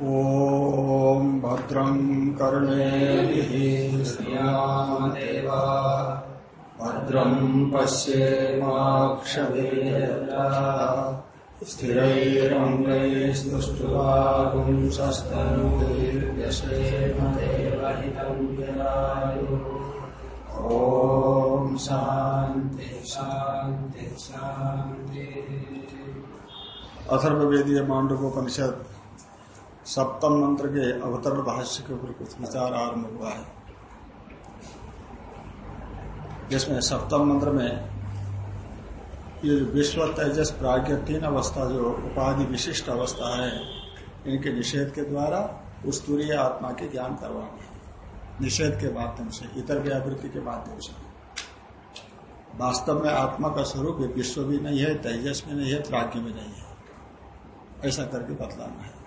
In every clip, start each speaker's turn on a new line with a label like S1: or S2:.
S1: ॐ भद्रं कर्णेभिः श्रियामदेवा भद्रं पश्येमाक्षवेदा स्थिरैरङ्गैस्तुष्टुवागुंसस्तनुर्यशेमदेवहितं विनायुः ॐ अथर्ववेदीय सप्तम मंत्र के अवतरण भाष्य के ऊपर कुछ विचार आरंभ हुआ है। जिसमें सप्तम मंत्र में ये जो विश्व तेजस प्राज्ञ तीन अवस्था, जो उपाधि विशिष्ट अवस्था है, इनके निषेध के द्वारा उस तुरीय आत्मा के ज्ञान करवाना निषेध के माध्यम से, इतर व्यावृत्ति के माध्यम से। वास्तव में आत्मा का स्वरूप विश्व भी नहीं है, तेजस भी नहीं है प्राज्ञ भी नहीं है। ऐसा करके बतलाना है।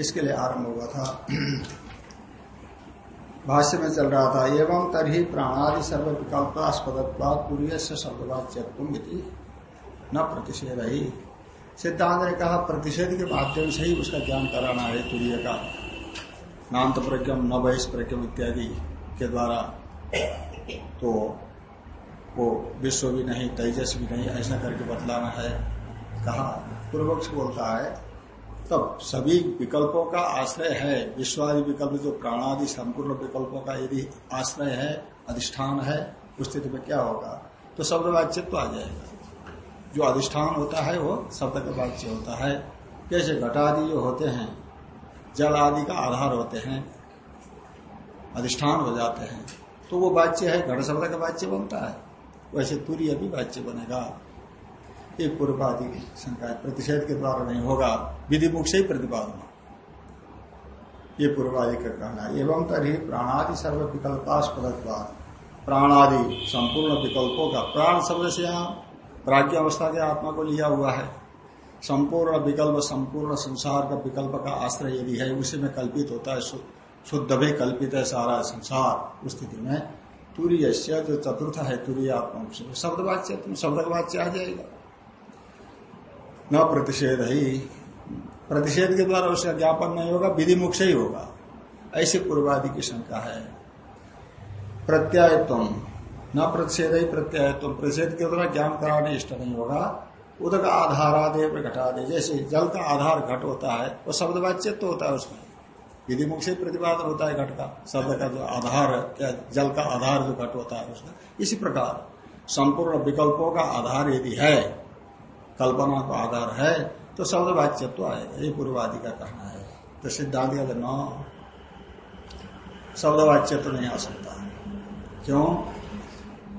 S1: इसके लिए आरंभ हुआ था। भाष्य में चल रहा था, एवं तरही प्राणादि सर्व विकल्पास्पदत्वाद पूर्व से शब्दवाच्यत्म न प्रतिषेध। ही सिद्धांत ने कहा, प्रतिषेध के माध्यम से ही उसका ज्ञान कराना है तुरीय का। नान्त प्रज्ञम, न बहिष प्रज्ञम इत्यादि के द्वारा। तो वो विश्व भी नहीं, तेजस भी नहीं, ऐसा करके बतलाना है। कहा पूर्वक्ष बोलता है तब सभी विकल्पों का आश्रय है। विश्वादि विकल्प जो प्राणादि संपूर्ण विकल्पों का यदि आश्रय है, अधिष्ठान है, उस स्थिति में क्या होगा? तो शब्द वाच्य तो आ जाएगा। जो अधिष्ठान होता है, वो शब्द का वाच्य होता है। जैसे घटादि जो होते हैं, जल आदि का आधार होते हैं, अधिष्ठान हो जाते हैं। तो वो वाच्य है, घट शब्द का वाच्य बनता है। वैसे तुरीय भी वाच्य बनेगा। ये पूर्वादि शंका प्रतिषेध के द्वारा नहीं होगा विधि मुख से ही प्रतिपादन ये पूर्वादि का कहना है। एवं तरी प्राणादि सर्व विकल्पास्पद प्राणादि संपूर्ण विकल्पों का प्राण शब्द से यहाँ प्राज्ञ अवस्था के आत्मा को लिया हुआ है। संपूर्ण विकल्प, संपूर्ण संसार का विकल्प का आश्रय यदि है, उसी में कल्पित होता है, शुद्ध भी कल्पित है सारा संसार। उस स्थिति में तुरीय जो चतुर्थ है, तुरीय आत्मा शब्द वाच्य शब्द वाच्य आ जाएगा। न प्रतिषेध ही। प्रतिषेध के द्वारा उसका ज्ञापन नहीं होगा, विधि मुख ही होगा। ऐसे पूर्वादि की शंका है। प्रत्यायत्व न प्रतिषेध ही प्रत्यायत्व प्रतिषेध के द्वारा ज्ञान कराने इष्ट नहीं होगा। उदक आधारादेव घटादे जैसे जल का आधार घट होता है, वो शब्द वाच्य तो होता है उसमें। विधि मुख से प्रतिपादन होता है घट का। शब्द का जो आधार क्या जल का आधार जो घट होता है उसका इसी प्रकार। संपूर्ण विकल्पों का आधार यदि है कल्पना का आधार है तो शब्द वाच्यत्व तो आएगा। ये पूर्वादि का कहना है। तो सिद्धांत का न शब्द वाच्य तो नहीं आ सकता क्यों?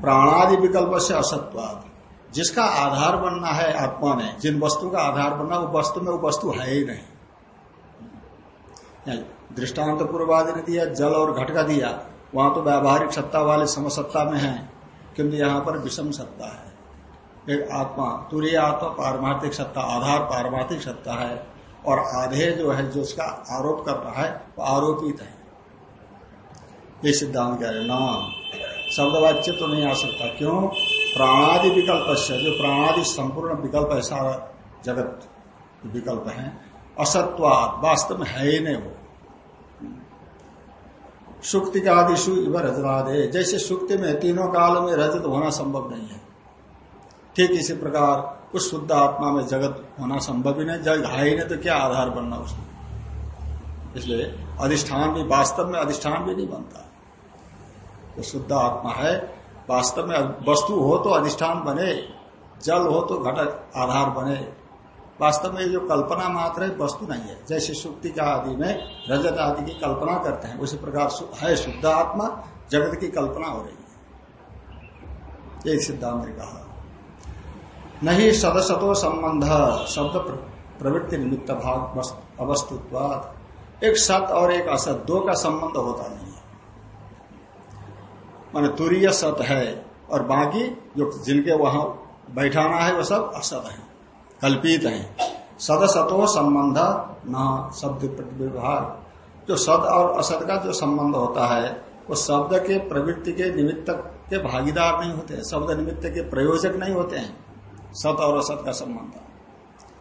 S1: प्राणादि विकल्प से असत्वाद। जिसका आधार बनना है आत्मा में, जिन वस्तु का आधार बनना वो वस्तु में वो वस्तु है ही नहीं। दृष्टांत पूर्वादि ने दिया, जल और घट का दिया। वहाँ तो व्यावहारिक सत्ता वाले समसत्ता में है। किंतु यहाँ पर विषम सत्ता है। एक आत्मा, तुरीय आत्मा पारमार्थिक सत्ता, आधार पारमार्थिक सत्ता है, और आधे जो है, जो उसका आरोप कर रहा है, वो आरोपित है। ये सिद्धांत कह रहे नाम। शब्दवाच्य तो नहीं आ सकता। क्यों? प्राणादि विकल्प से, जो प्राणादि संपूर्ण विकल्प है सारा जगत विकल्प है असत्वाद वास्तव में है ही नहीं वो। सुक्ति का आदिशु इव रजवादे जैसे सुक्ति में तीनों काल में रजत होना संभव नहीं है। ठीक इसी प्रकार उस शुद्ध आत्मा में जगत होना संभव ही नहीं जग है ही नहीं तो क्या आधार बनना उसमें? इसलिए अधिष्ठान भी वास्तव में अधिष्ठान भी नहीं बनता। तो शुद्ध आत्मा है, वास्तव में वस्तु हो तो अधिष्ठान बने, जल हो तो घटक आधार बने। वास्तव में जो कल्पना मात्र है, वस्तु नहीं है। जैसे सुक्ति का आदि में रजत आदि की कल्पना करते हैं, उसी प्रकार है शुद्ध आत्मा, जगत की कल्पना हो रही है। एक सिद्धांत ने कहा। नहीं सदसतो संबंध, शब्द प्रवृत्ति निमित्त भाग अवस्तुत्वाद एक सत और एक असत, दो का संबंध होता नहीं है। मान तुरीय सत है और बाकी जो जिनके वहाँ बैठाना है, वो सब असत है, कल्पित है। सदसतो संबंध न, शब्द विभाग जो सद और असत का जो संबंध होता है, वो शब्द के प्रवृत्ति के निमित्त के भागीदार नहीं होते, शब्द निमित्त के प्रयोजक नहीं होते हैं। सत और असत का संबंध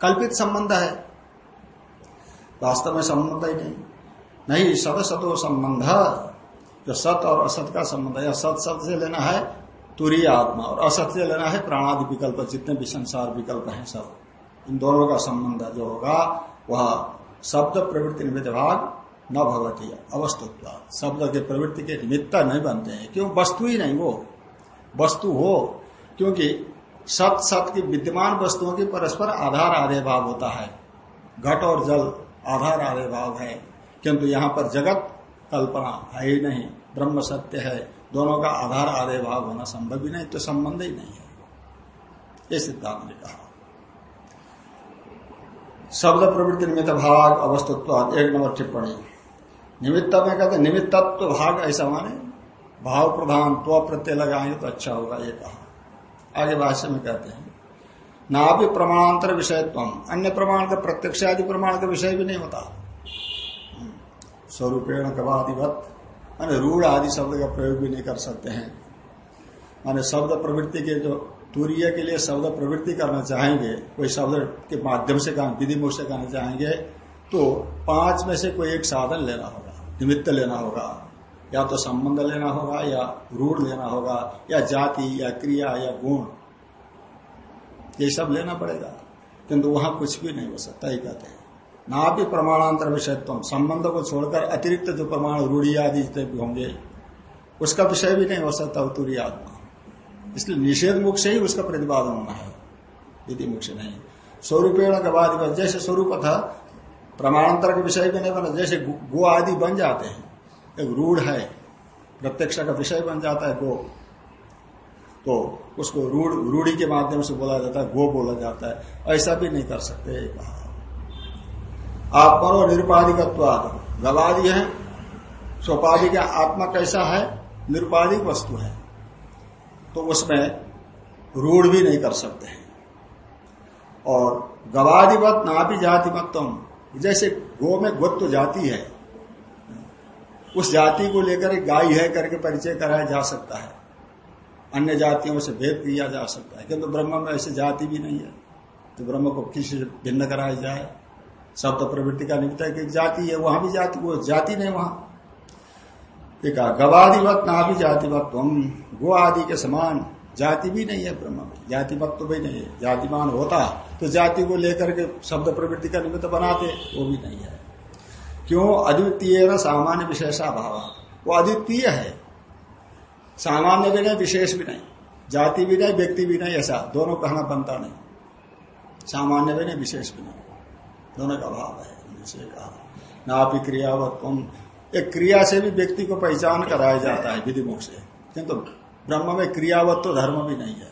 S1: कल्पित संबंध है। वास्तव में संबंध ही नहीं। नहीं सत सतो संबंध। जो सत और असत का संबंध है सत सत से लेना है तुरी आत्मा, और असत से लेना है प्राणादि विकल्प, जितने भी संसार विकल्प हैं सब। इन दोनों का संबंध जो होगा, वह शब्द प्रवृत्ति निमित्त भाग न भगवती अवस्तुत्व। शब्द के प्रवृत्ति के निमित्त नहीं बनते हैं। क्यों? वस्तु ही नहीं वो। वस्तु हो, क्योंकि सत सत की विद्यमान वस्तुओं की परस्पर आधार आधे भाव होता है। घट और जल आधार आधे भाव है। किंतु यहाँ पर जगत कल्पना है ही नहीं, ब्रह्म सत्य है। दोनों का आधार आधे भाव होना संभव ही नहीं तो संबंध ही नहीं है। ये सिद्धांत ने कहा। शब्द प्रवृत्ति निमित्त भाग अवस्तुत्व एक नंबर टिप्पणी। निमित्त में कहते निमित्तत्व तो भाग ऐसा माने, भाव प्रधान तो प्रत्यय लगाएँगे तो अच्छा होगा, ये कहा। आगे भाष्य में कहते हैं। ना भी प्रमाणांतर विषयत्व अन्य प्रमाण का प्रत्यक्ष आदि प्रमाण का विषय भी नहीं होता। स्वरूपेण गवादिवत माने रूढ़ आदि शब्द का प्रयोग भी नहीं कर सकते हैं। माने शब्द प्रवृत्ति के जो तूर्य के लिए शब्द प्रवृत्ति करना चाहेंगे, कोई शब्द के माध्यम से काम, विधि मुख से कहना चाहेंगे तो पाँच में से कोई एक साधन लेना होगा, निमित्त लेना होगा। या तो संबंध लेना होगा, या रूढ़ लेना होगा, या जाति, या क्रिया, या गुण। ये सब लेना पड़ेगा। किंतु वहाँ कुछ भी नहीं हो सकता ही कहते हैं। ना भी प्रमाणांतर विषयत्व संबंध को छोड़कर अतिरिक्त जो प्रमाण रूढ़ी आदि जितने भी होंगे, उसका विषय भी नहीं हो सकता उत्तरी आत्मा। इसलिए निषेध मुख से ही उसका प्रतिपादन होना है। यदि मुख से नहीं। स्वरूपेण के बाद जैसे स्वरूप था, प्रमाणांतर के विषय भी नहीं बना, जैसे गो आदि बन जाते हैं। एक रूढ़ है, प्रत्यक्ष का विषय बन जाता है गो। तो उसको रूढ़, रूढ़ी के माध्यम से बोला जाता है, गो बोला जाता है। ऐसा भी नहीं कर सकते आत्मनो निरुपाधिकत्वाद। गवादि है, सोपाधि का आत्मा कैसा है? निरुपाधिक वस्तु है। तो उसमें रूढ़ भी नहीं कर सकते हैं। और गवादिवत ना भी जातिमत तुम जैसे गो में गोत्व जाति है उस जाति को लेकर गाय है करके परिचय कराया जा सकता है। अन्य जातियों से भेद किया जा सकता है। किंतु तो ब्रह्म में ऐसी जाति भी नहीं है। तो ब्रह्म को किसी से भिन्न कराया जाए? शब्द प्रवृत्ति का निमित्त है कि जाति है, वहाँ भी जाति, वो जाति नहीं वहाँ। एक गवादिवत ना भी जातिवत तुम गो आदि के समान जाति भी नहीं है ब्रह्म में। जातिवत तो भी नहीं है। जातिमान होता तो जाति को लेकर के शब्द प्रवृत्ति का निमित्त बनाते, वो भी नहीं है। क्यों? अद्वितीय न सामान्य विशेषा भाव वो अद्वितीय है। सामान्य भी नहीं, विशेष भी नहीं। जाति भी नहीं, व्यक्ति भी नहीं, ऐसा। दोनों कहना बनता नहीं। सामान्य भी नहीं, विशेष भी नहीं। दोनों का भाव है। ना भी क्रियावत्व। एक क्रिया से भी व्यक्ति को पहचान कराया जाता है विधि मुख से। किंतु ब्रह्म में क्रियावत्व धर्म भी नहीं है।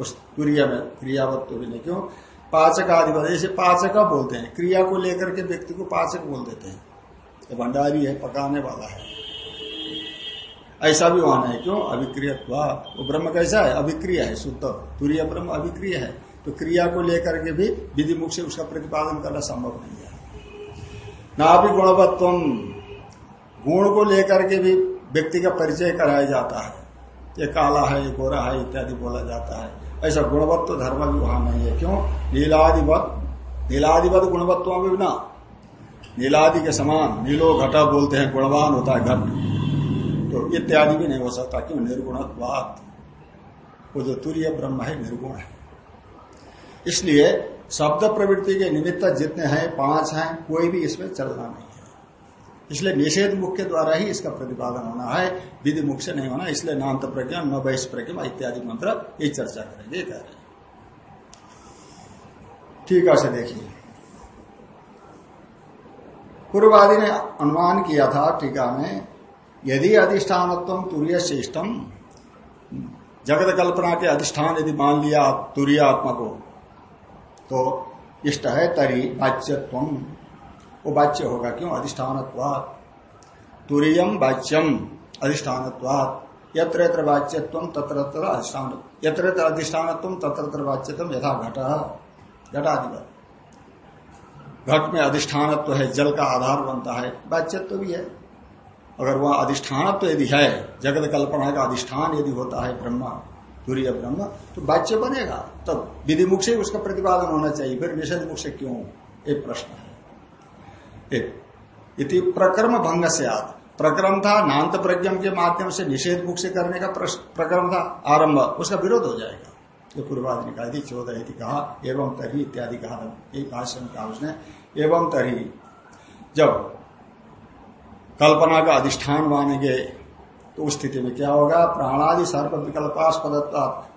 S1: उस तुरीय में क्रियावत्व भी नहीं। क्यों? पाचक आदि जैसे पाचक बोलते हैं। क्रिया को लेकर के व्यक्ति को पाचक बोल देते हैं। ये भंडारी है, पकाने वाला है। ऐसा भी वहाँ है, क्यों? अभिक्रिय वो ब्रह्म कैसा है? अभिक्रिय है, शुद्ध। तुरीय ब्रह्म अभिक्रिय है। तो क्रिया को लेकर के भी विधि मुख से उसका प्रतिपादन करना संभव नहीं है। ना भी गुणवत्व गुण को लेकर के भी व्यक्ति का परिचय कराया जाता है। ये काला है, ये गोरा है, इत्यादि बोला जाता है। ऐसा गुणवत्व धर्म भी वहाँ नहीं है। क्यों? नीलादिवत नीलादिवत गुणवत्व में ना। नीलादि के समान, नीलो घटा बोलते हैं, गुणवान होता है घट। तो इत्यादि भी नहीं हो सकता, क्यों? निर्गुणत्वात। वो जो तुरीय ब्रह्म है, निर्गुण है। इसलिए शब्द प्रवृत्ति के निमित्त जितने हैं, पाँच हैं, कोई भी इसमें चलना नहीं। इसलिए निषेध मुख के द्वारा ही इसका प्रतिपादन होना है, विधि मुख से नहीं होना, इसलिए नान्त प्रज्ञा, न वैश प्रज्ञा इत्यादि मंत्र ये चर्चा करेंगे कह रहे ठीक है देखिए। पूर्वादि ने अनुमान किया था टीका में, यदि अधिष्ठानत्व तुरीय श्रेष्ठम जगत कल्पना के अधिष्ठान यदि मान लिया आप तुरीय आत्मा को तो इष्ट है तरी वाच्यत्व। वो वाच्य होगा। क्यों? अधिष्ठान तुरीयम वाच्यम अधिष्ठान यत्र यत्र वाच्यत्व तत्र तत्र अधिष्ठान यत्र यत्र अधिष्ठान तत्र तत्र वाच्यत्म यथा घट। घटाधिपत घट में अधिष्ठानत्व है, जल का आधार बनता है। वाच्यत्व भी है। अगर वह अधिष्ठानत्व यदि है जगत कल्पना का अधिष्ठान यदि होता है ब्रह्मा, तुरीय ब्रह्म तो वाच्य बनेगा। तब विधि मुख से उसका प्रतिपादन होना चाहिए। फिर निषेध मुख से क्यों? एक प्रश्न है। इति प्रक्रम भंग से आद प्रक्रम था नान्त प्रज्ञम के माध्यम से निषेध मुख से करने का प्रक्रम था आरंभ, उसका विरोध हो जाएगा। जो पूर्वाद ने कहा चौदह कहा, एवं तरी इत्यादि कहा यही आश्रम कहा उसने, एवं तरी जब कल्पना का अधिष्ठान मानेंगे तो उस स्थिति में क्या होगा? प्राणादि सर्व विकल्पास्पद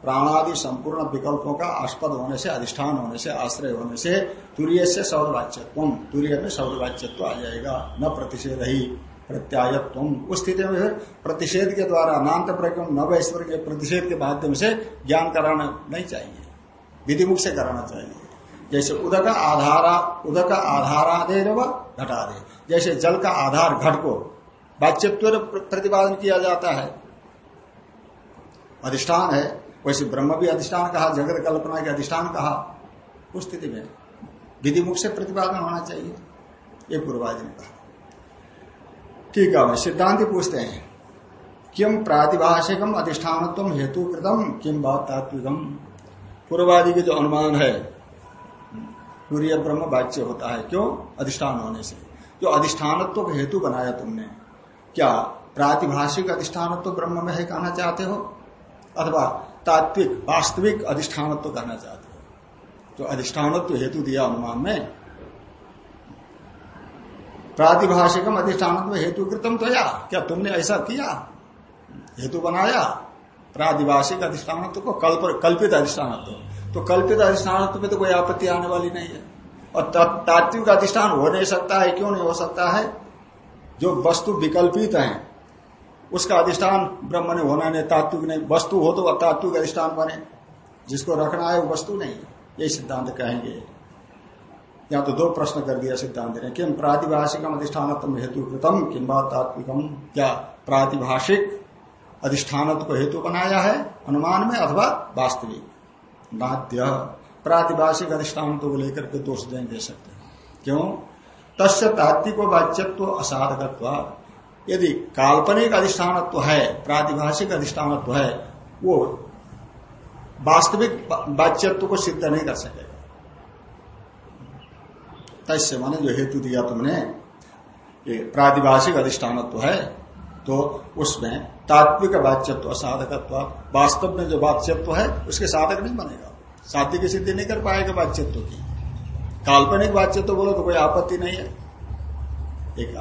S1: प्राणादि संपूर्ण विकल्पों का आस्पद होने से, अधिष्ठान होने से, आश्रय होने से तुरीय से सौरवाच्यत्व तुरीय में सौरवाच्यत्व आ जाएगा, न प्रतिषेध ही, प्रत्यायत्व। उस स्थिति में प्रतिषेध के द्वारा, नान्त प्रक्रम नव ईश्वर के प्रतिषेध के माध्यम से ज्ञान कराना नहीं चाहिए। विधि मुख से कराना चाहिए। जैसे उदक आधारा उदक आधारा दे घटा दे जैसे जल का आधार घट को बाच्यत्व प्रतिपादन किया जाता है। अधिष्ठान है, वैसे ब्रह्म भी अधिष्ठान कहा, जगत कल्पना के अधिष्ठान कहा, उस स्थिति में विधि मुख से प्रतिपादन होना चाहिए, ये पूर्वाज ने कहा। ठीक है सिद्धांत पूछते हैं, किम प्रातिभाषिकम अधिष्ठान हेतु कृतम किम बात तात्विकम पूर्वादि के जो अनुमान है, सूर्य ब्रह्म वाच्य होता है, क्यों? अधिष्ठान होने से। जो अधिष्ठानत्व का हेतु बनाया तुमने क्या प्रातिभाषिक अधिष्ठानत्व तो ब्रह्म में है कहना चाहते हो? अथवा तात्विक, वास्तविक अधिष्ठानत्व तो कहना चाहते हो? जो अधिष्ठानत्व हेतु दिया अनुमान में, प्रातिभाषिकम अधिष्ठानत्व हेतु कृतम तो या क्या तुमने ऐसा किया? हेतु बनाया प्रादिभाषिक अधिष्ठानत्व को, कल्प, कल्पित अधिष्ठानत्व। तो कल्पित अधिष्ठानत्व में तो कोई आपत्ति आने वाली नहीं है। और तात्विक अधिष्ठान हो नहीं सकता है, क्यों नहीं हो सकता है? जो वस्तु विकल्पित है, उसका अधिष्ठान ब्रह्म ने होना नहीं, तात्विक नहीं। वस्तु हो तो तात्विक अधिष्ठान बने। जिसको रखना है वो वस्तु नहीं। ये सिद्धांत कहेंगे। या तो दो प्रश्न कर दिया सिद्धांत ने। किम प्रातिभाषिक अधिष्ठान हेतु कृतम किम्बा तात्विकम? क्या प्रातिभाषिक अधिष्ठान को हेतु बनाया है अनुमान में अथवा वास्तविक? नाद्य। प्रातिभाषिक अधिष्ठान को लेकर के दोष दे सकते क्यों? तस्य तात्विक वाच्यत्व असाधकत्व। यदि काल्पनिक अधिष्ठानत्व है, प्रातिभाषिक अधिष्ठानत्व है, वो वास्तविक वाच्यत्व को सिद्ध नहीं कर सकेगा तस्य माने जो हेतु दिया तुमने, ये प्रातिभाषिक अधिष्ठानत्व है तो उसमें तात्विक वाच्यत्व, असाधकत्व, वास्तव में जो वाच्यत्व है, उसके साधक नहीं बनेगा। साध्य की सिद्धि नहीं कर पाएगा वाच्यत्व की। काल्पनिक वाच्य तो बोलो तो कोई आपत्ति नहीं है। एक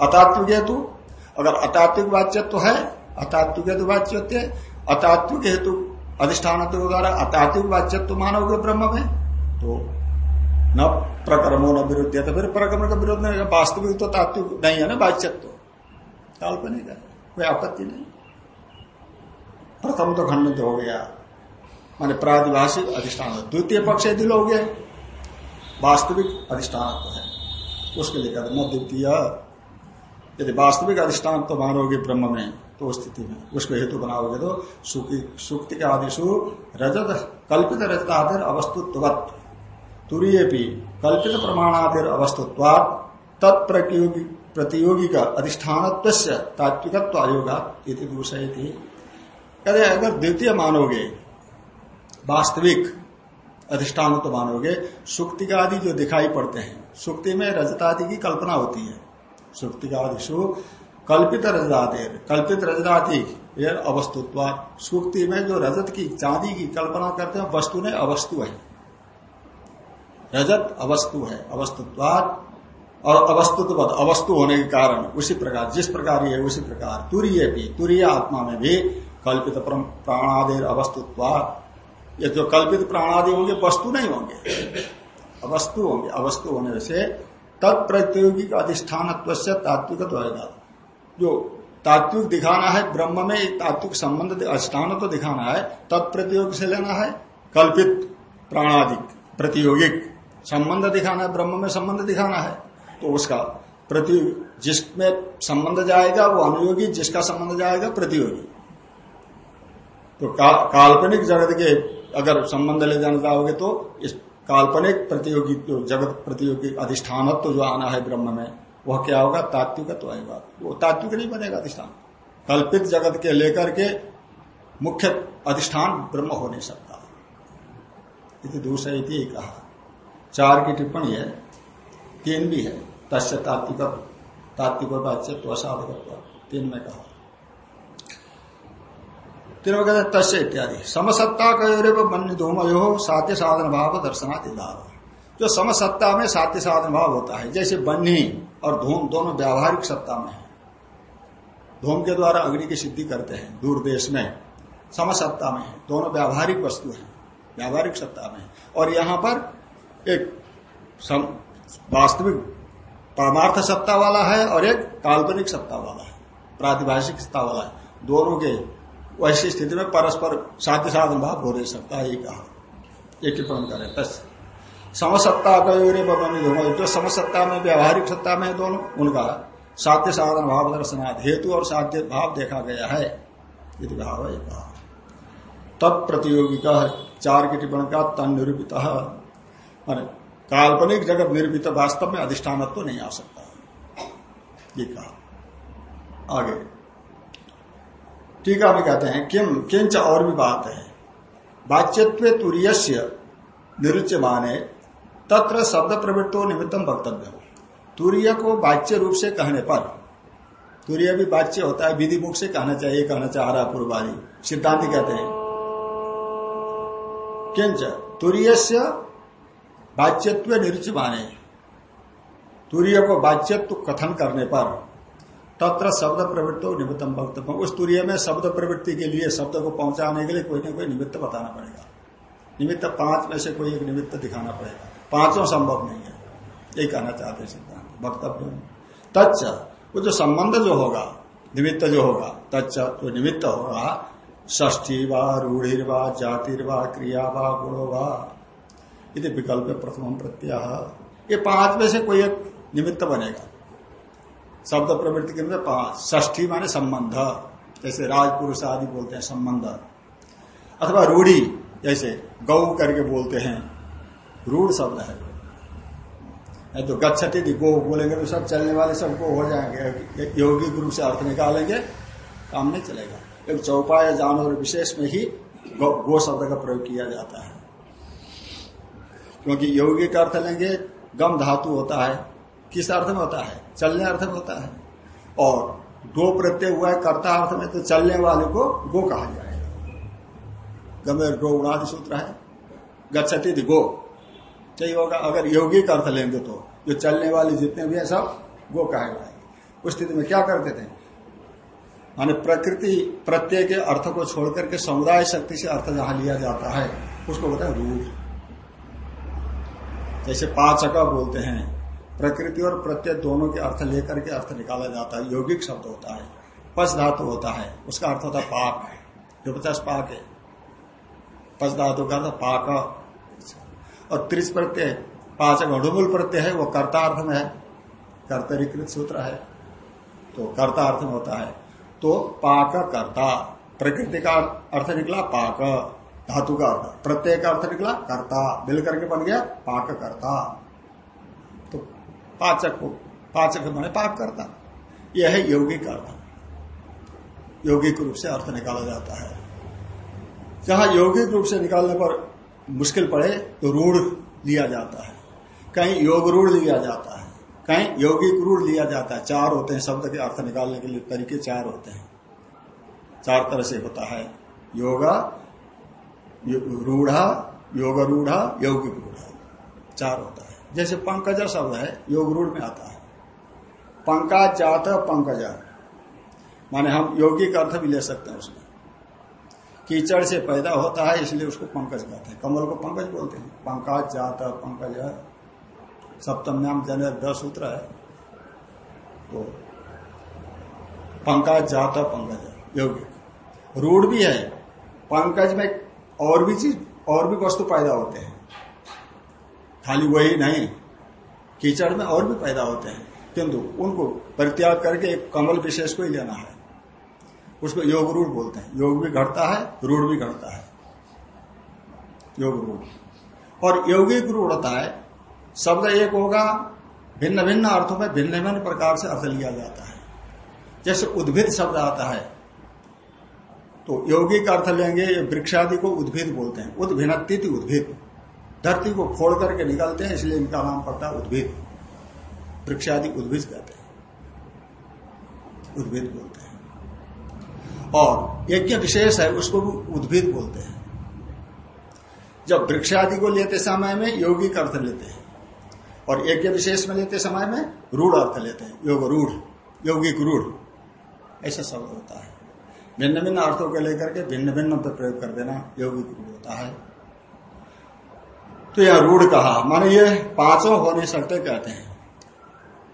S1: अतात्विक हेतु अगर अतात्विक वाच्य तो है अतात्विक हेतु वाच्य अतात्विक हेतु अधिष्ठान द्वारा अतात्विक वाच्यत्व मानोगे ब्रह्म में तो न प्रक्रमो न विरुद्ध तो फिर प्रक्रम का विरोध नहीं वास्तविक तो तात्विक नहीं है ना वाच्यत्व। काल्पनिक है, कोई आपत्ति नहीं। प्रथम तो खंडित हो गया। माने प्रादिभाषिक अधिष्ठान। द्वितीय पक्ष यदि लोगे वास्तविक अधिष्ठान तो है। उसके लिए कहते न द्वितीय यदि वास्तविक अधिष्ठान तो मानोगे ब्रह्म में तो स्थिति में। उसको हेतु बनाओगे तो सुक्ति के आदिशु रजत, कल्पित रजत रजताधिर अवस्तुत्वत तुरीय भी कल्पित प्रमाणाधिर अवस्तुत्वाद तत्प्रयोगी प्रतियोगी का अधिष्ठान तात्विकत्व आयोगा दूसरे कहते अगर द्वितीय मानोगे, वास्तविक अधिष्ठान तो मानोगे, सुक्ति का आदि जो दिखाई पड़ते हैं, सुक्ति में रजतादि की कल्पना होती है। सुक्ति का आदि सु, कल्पित रजदाते कल्पित रजदाति अवस्तुत्व, सुक्ति में जो रजत की, चांदी की कल्पना करते हैं, वस्तु ने अवस्तु है। रजत अवस्तु है अवस्तुत्वाद और अवस्तुत्व अवस्तु होने के कारण, उसी प्रकार, जिस प्रकार ये उसी प्रकार, तुरीय भी, तुरीय आत्मा में भी कल्पित प्राणादेर अवस्तुत्वाद ये जो कल्पित प्राणादि होंगे वस्तु नहीं होंगे। अवस्तु होंगे अवस्तु होने से तत्प्रतियोगिक अधिष्ठान से तात्विक होगा जो तात्विक दिखाना है ब्रह्म में तात्विक संबंध अधिष्ठान तो दिखाना है तत्प्रतियोग से लेना है कल्पित प्राणादिक प्रतियोगिक संबंध दिखाना है ब्रह्म में संबंध दिखाना है। तो उसका प्रति जिसमें संबंध जाएगा वो अनुयोगी जिसका संबंध जाएगा प्रतियोगी। तो का, काल्पनिक जगत के अगर संबंध ले जाना चाहोगे तो इस काल्पनिक प्रतियोगी जो जगत प्रतियोगी अधिष्ठान तो जो आना है ब्रह्म में, वह क्या होगा? तात्विक तो आएगा। वो तात्विक नहीं बनेगा अधिष्ठान। कल्पित जगत के लेकर के मुख्य अधिष्ठान ब्रह्म हो नहीं सकता। इति दूसरा इति कहा चार की टिप्पणी है। तीन भी है। तस्य तात्विक तात्विक तीन में कहा। तीनों कहते हैं तस्य इत्यादि। समसत्ता कयोरेव मन धूमयो साध्य साधन भाव दर्शनाति भाव जो समसत्ता में साध्य साधन भाव होता है, जैसे बन्ही और धूम दोनों व्यावहारिक सत्ता में है। धूम के द्वारा अग्नि की सिद्धि करते हैं, दूर देश में। समसत्ता में है, दोनों व्यावहारिक वस्तु है, व्यावहारिक सत्ता में और यहाँ पर एक वास्तविक परमार्थ सत्ता वाला है और एक काल्पनिक सत्ता वाला है, प्रातिभाषिक सत्ता वाला है। दोनों के वैसी स्थिति में परस्पर साध्य साधन भाव हो नहीं सकता है, ये कहा। ये करें तस् समसत्ता का जो समसत्ता में, व्यावहारिक सत्ता में दोनों, उनका साध्य साधन भाव दर्शनाथ हेतु और साध्य भाव देखा गया है। यदि भाव है कहा। तत्प्रतियोगी का चार की टिप्पण का तन निरूपित काल्पनिक जगत निरूपित वास्तव में अधिष्ठान तो नहीं आ सकता। ये कहा। आगे। टीका में कहते हैं, किम, किंच और भी बात है। वाच्यत्व तुरीय निरुच्य माने तत्र शब्द प्रवृत्तो निमित्तम वक्तव्य हो तुरीय को वाच्य रूप से कहने पर, तुरीय भी वाच्य होता है, विधि मुख से कहना चाहिए, कहना चाह रहा पूर्वादी। सिद्धांत कहते हैं। किंच तुरीय वाच्यत्व निरुचि माने तुरीय को वाच्यत्व कथन करने पर तत्र शब्द प्रवृत्त प्रवृत्तो निमित्तम वक्तव्य उस तुरीय में शब्द प्रवृत्ति के लिए शब्द को पहुँचाने के लिए कोई ना कोई निमित्त बताना पड़ेगा। निमित्त पाँच में से कोई एक निमित्त दिखाना पड़ेगा। पाँचों संभव नहीं है। यही कहना चाहते सिद्धांत। वक्तव्य तच्च, वो जो संबंध जो होगा, निमित्त जो होगा, तच्च, जो निमित्त होगा ष्ठी व, रूढ़िर व, जातिर व, क्रिया व, गुणो व यदि विकल्प प्रथम प्रत्यय। ये पाँच में से कोई एक निमित्त बनेगा। शब्द प्रवृत्ति के अंदर पाँच ष्ठी माने संबंध। जैसे राजपुरुष आदि बोलते हैं संबंध। अथवा रूढ़ी जैसे गौ करके बोलते हैं। रूढ़ शब्द है। तो गच्छती थी गो बोलेंगे तो सब चलने वाले सब गो हो जाएँगे। योगी गुरु से अर्थ निकालेंगे काम नहीं चलेगा। एक चौपाया जानवर विशेष में ही गो, गो शब्द का प्रयोग किया जाता है। क्योंकि योगी का अर्थ लेंगे गम धातु होता है। किस अर्थ में होता है? चलने अर्थ में होता है। और दो प्रत्यय हुआ है, कर्ता अर्थ में तो चलने वाले को गो कहा जाएगा। गमे गो उड़ादि सूत्र है। गच्छती थी गो। चाहिए होगा? अगर योगी का अर्थ लेंगे तो। जो चलने वाले जितने भी है सब गो कहा जाएँगे। उस स्थिति में क्या करते थे? माने प्रकृति प्रत्यय के अर्थ को छोड़कर के समुदाय शक्ति से अर्थ जहाँ लिया जाता है, उसको बताए रूप। जैसे पाचक बोलते हैं। प्रकृति और प्रत्यय दोनों के अर्थ लेकर के अर्थ निकाला जाता है, यौगिक शब्द होता है पस धातु होता है, उसका अर्थ होता है पाक, जो पचास पाक है। पस धातु का अर्थ पाक। और त्रिश प्रत्यय, पाचक अड़ुमूल प्रत्यय है, वो कर्ता अर्थ में है, कर्तरीकृत सूत्र है तो कर्ता अर्थ में होता है। तो पाक कर्ता, प्रकृति का अर्थ निकला पाक, धातु का अर्थ, प्रत्यय का अर्थ निकला कर्ता मिल करके बन गया पाक करता। पाचक को, पाचक मैंने पाक करता। यह है यौगिक अर्थ। यौगिक रूप से अर्थ निकाला जाता है। जहाँ यौगिक रूप से निकालने पर मुश्किल पड़े तो रूढ़ लिया जाता है। कहीं योग रूढ़ लिया जाता है, कहीं यौगिक रूढ़ लिया जाता है। चार होते हैं, शब्द के अर्थ निकालने के लिए तरीके चार होते हैं। चार तरह से होता है। योगा रूढ़ा योग रूढ़ा यौगिक रूढ़ा। चार होता है। जैसे पंकज शब्द है, योग रूढ़ में आता है। पंकज जात, पंकज। माने हम योगी का अर्थ भी ले सकते हैं उसमें। कीचड़ से पैदा होता है, इसलिए उसको पंकज कहते हैं। कमल को पंकज बोलते हैं। पंकज जात, पंकज। सप्तम नाम जन दस सूत्र है। तो पंका जात, पंकज। यौगिक रूढ़ भी है। पंकज में और भी चीज़, और भी वस्तु पैदा होते हैं। खाली वही नहीं, कीचड़ में और भी पैदा होते हैं। किंतु उनको परित्याग करके एक कमल विशेष को ही लेना है। उसको योग रूढ़ बोलते हैं। योग भी घटता है, रूढ़ भी घटता है। योग रूढ़। और यौगिक रूढ़ होता है, शब्द एक होगा भिन्न भिन्न अर्थों में भिन्न भिन्न प्रकार से अर्थ लिया जाता है। जैसे उद्भिद शब्द आता है तो यौगिक अर्थ लेंगे वृक्षादि को उद्भिद बोलते हैं। उद्भिन्ति उद्भिद। धरती को फोड़ करके निकलते हैं, इसलिए इनका नाम पड़ता है उद्भिद। वृक्ष आदि उद्भिद कहते हैं। उद्भिद बोलते हैं। और यज्ञ विशेष है, उसको भी उद्भिद बोलते हैं। जब वृक्ष आदि को लेते समय में यौगिक अर्थ लेते हैं, और यज्ञ विशेष में लेते समय में रूढ़ अर्थ लेते हैं। योग रूढ़, यौगिक रूढ़, ऐसा शब्द होता है। भिन्न भिन्न अर्थों को लेकर के भिन्न भिन्न पर प्रयोग कर देना यौगिक रूढ़ होता है। तो यह रूढ़ कहा। माने ये पाँचों हो नहीं सकते कहते हैं।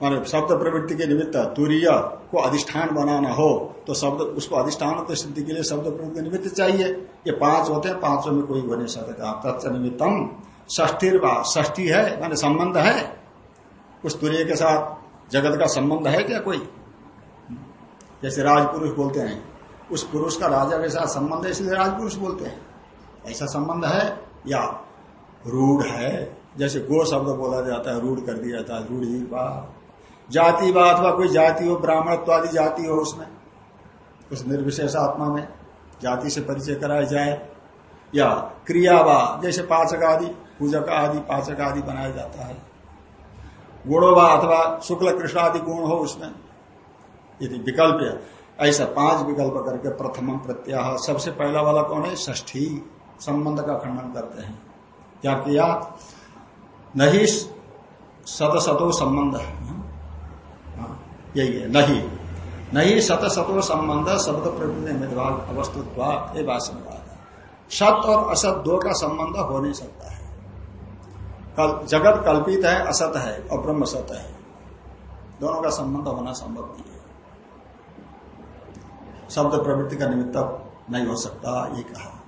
S1: माने शब्द प्रवृत्ति के निमित्त तुरीय को अधिष्ठान बनाना हो तो शब्द, उसको अधिष्ठान तो सिद्धि के लिए शब्द प्रवृत्ति निमित्त चाहिए। ये पाँच होते हैं, पाँचों में कोई हो नहीं सकता तत्व निमित्तम। ष्ठीर ष्ठी है, माने संबंध है। उस तुरीय के साथ जगत का संबंध है क्या कोई? जैसे राजपुरुष बोलते हैं, उस पुरुष का राजा के साथ संबंध है, इसलिए राजपुरुष बोलते हैं। ऐसा संबंध है या रूढ़ है। जैसे गो शब्द बोला जाता है, रूढ़ कर दिया जाता है, रूढ़ ही जाति व अथवा कोई जाति हो ब्राह्मणत्व आदि जाति हो उसमें, उस निर्विशेष आत्मा में जाति से परिचय कराया जाए। या क्रिया व जैसे पाचक आदि, पूजक आदि, पाचक आदि बनाया जाता है। गुणो व अथवा शुक्ल कृष्ण आदि गुण हो उसमें। यदि विकल्प ऐसा पाँच विकल्प करके प्रथम प्रत्याह सबसे पहला वाला कौन है? ष्ठी संबंध का खंडन करते हैं। क्या किया? नहीं सत सतो संबंध हाँ, यही है नहीं। नहीं सत सतो संबंध शब्द प्रवृत्ति अवस्तुत्वा ये बात सत और असत दो का संबंध हो नहीं सकता है। कल जगत कल्पित है असत है और ब्रह्म सत है। दोनों का संबंध होना संभव नहीं है। शब्द प्रवृत्ति का निमित्त नहीं हो सकता ये कहा।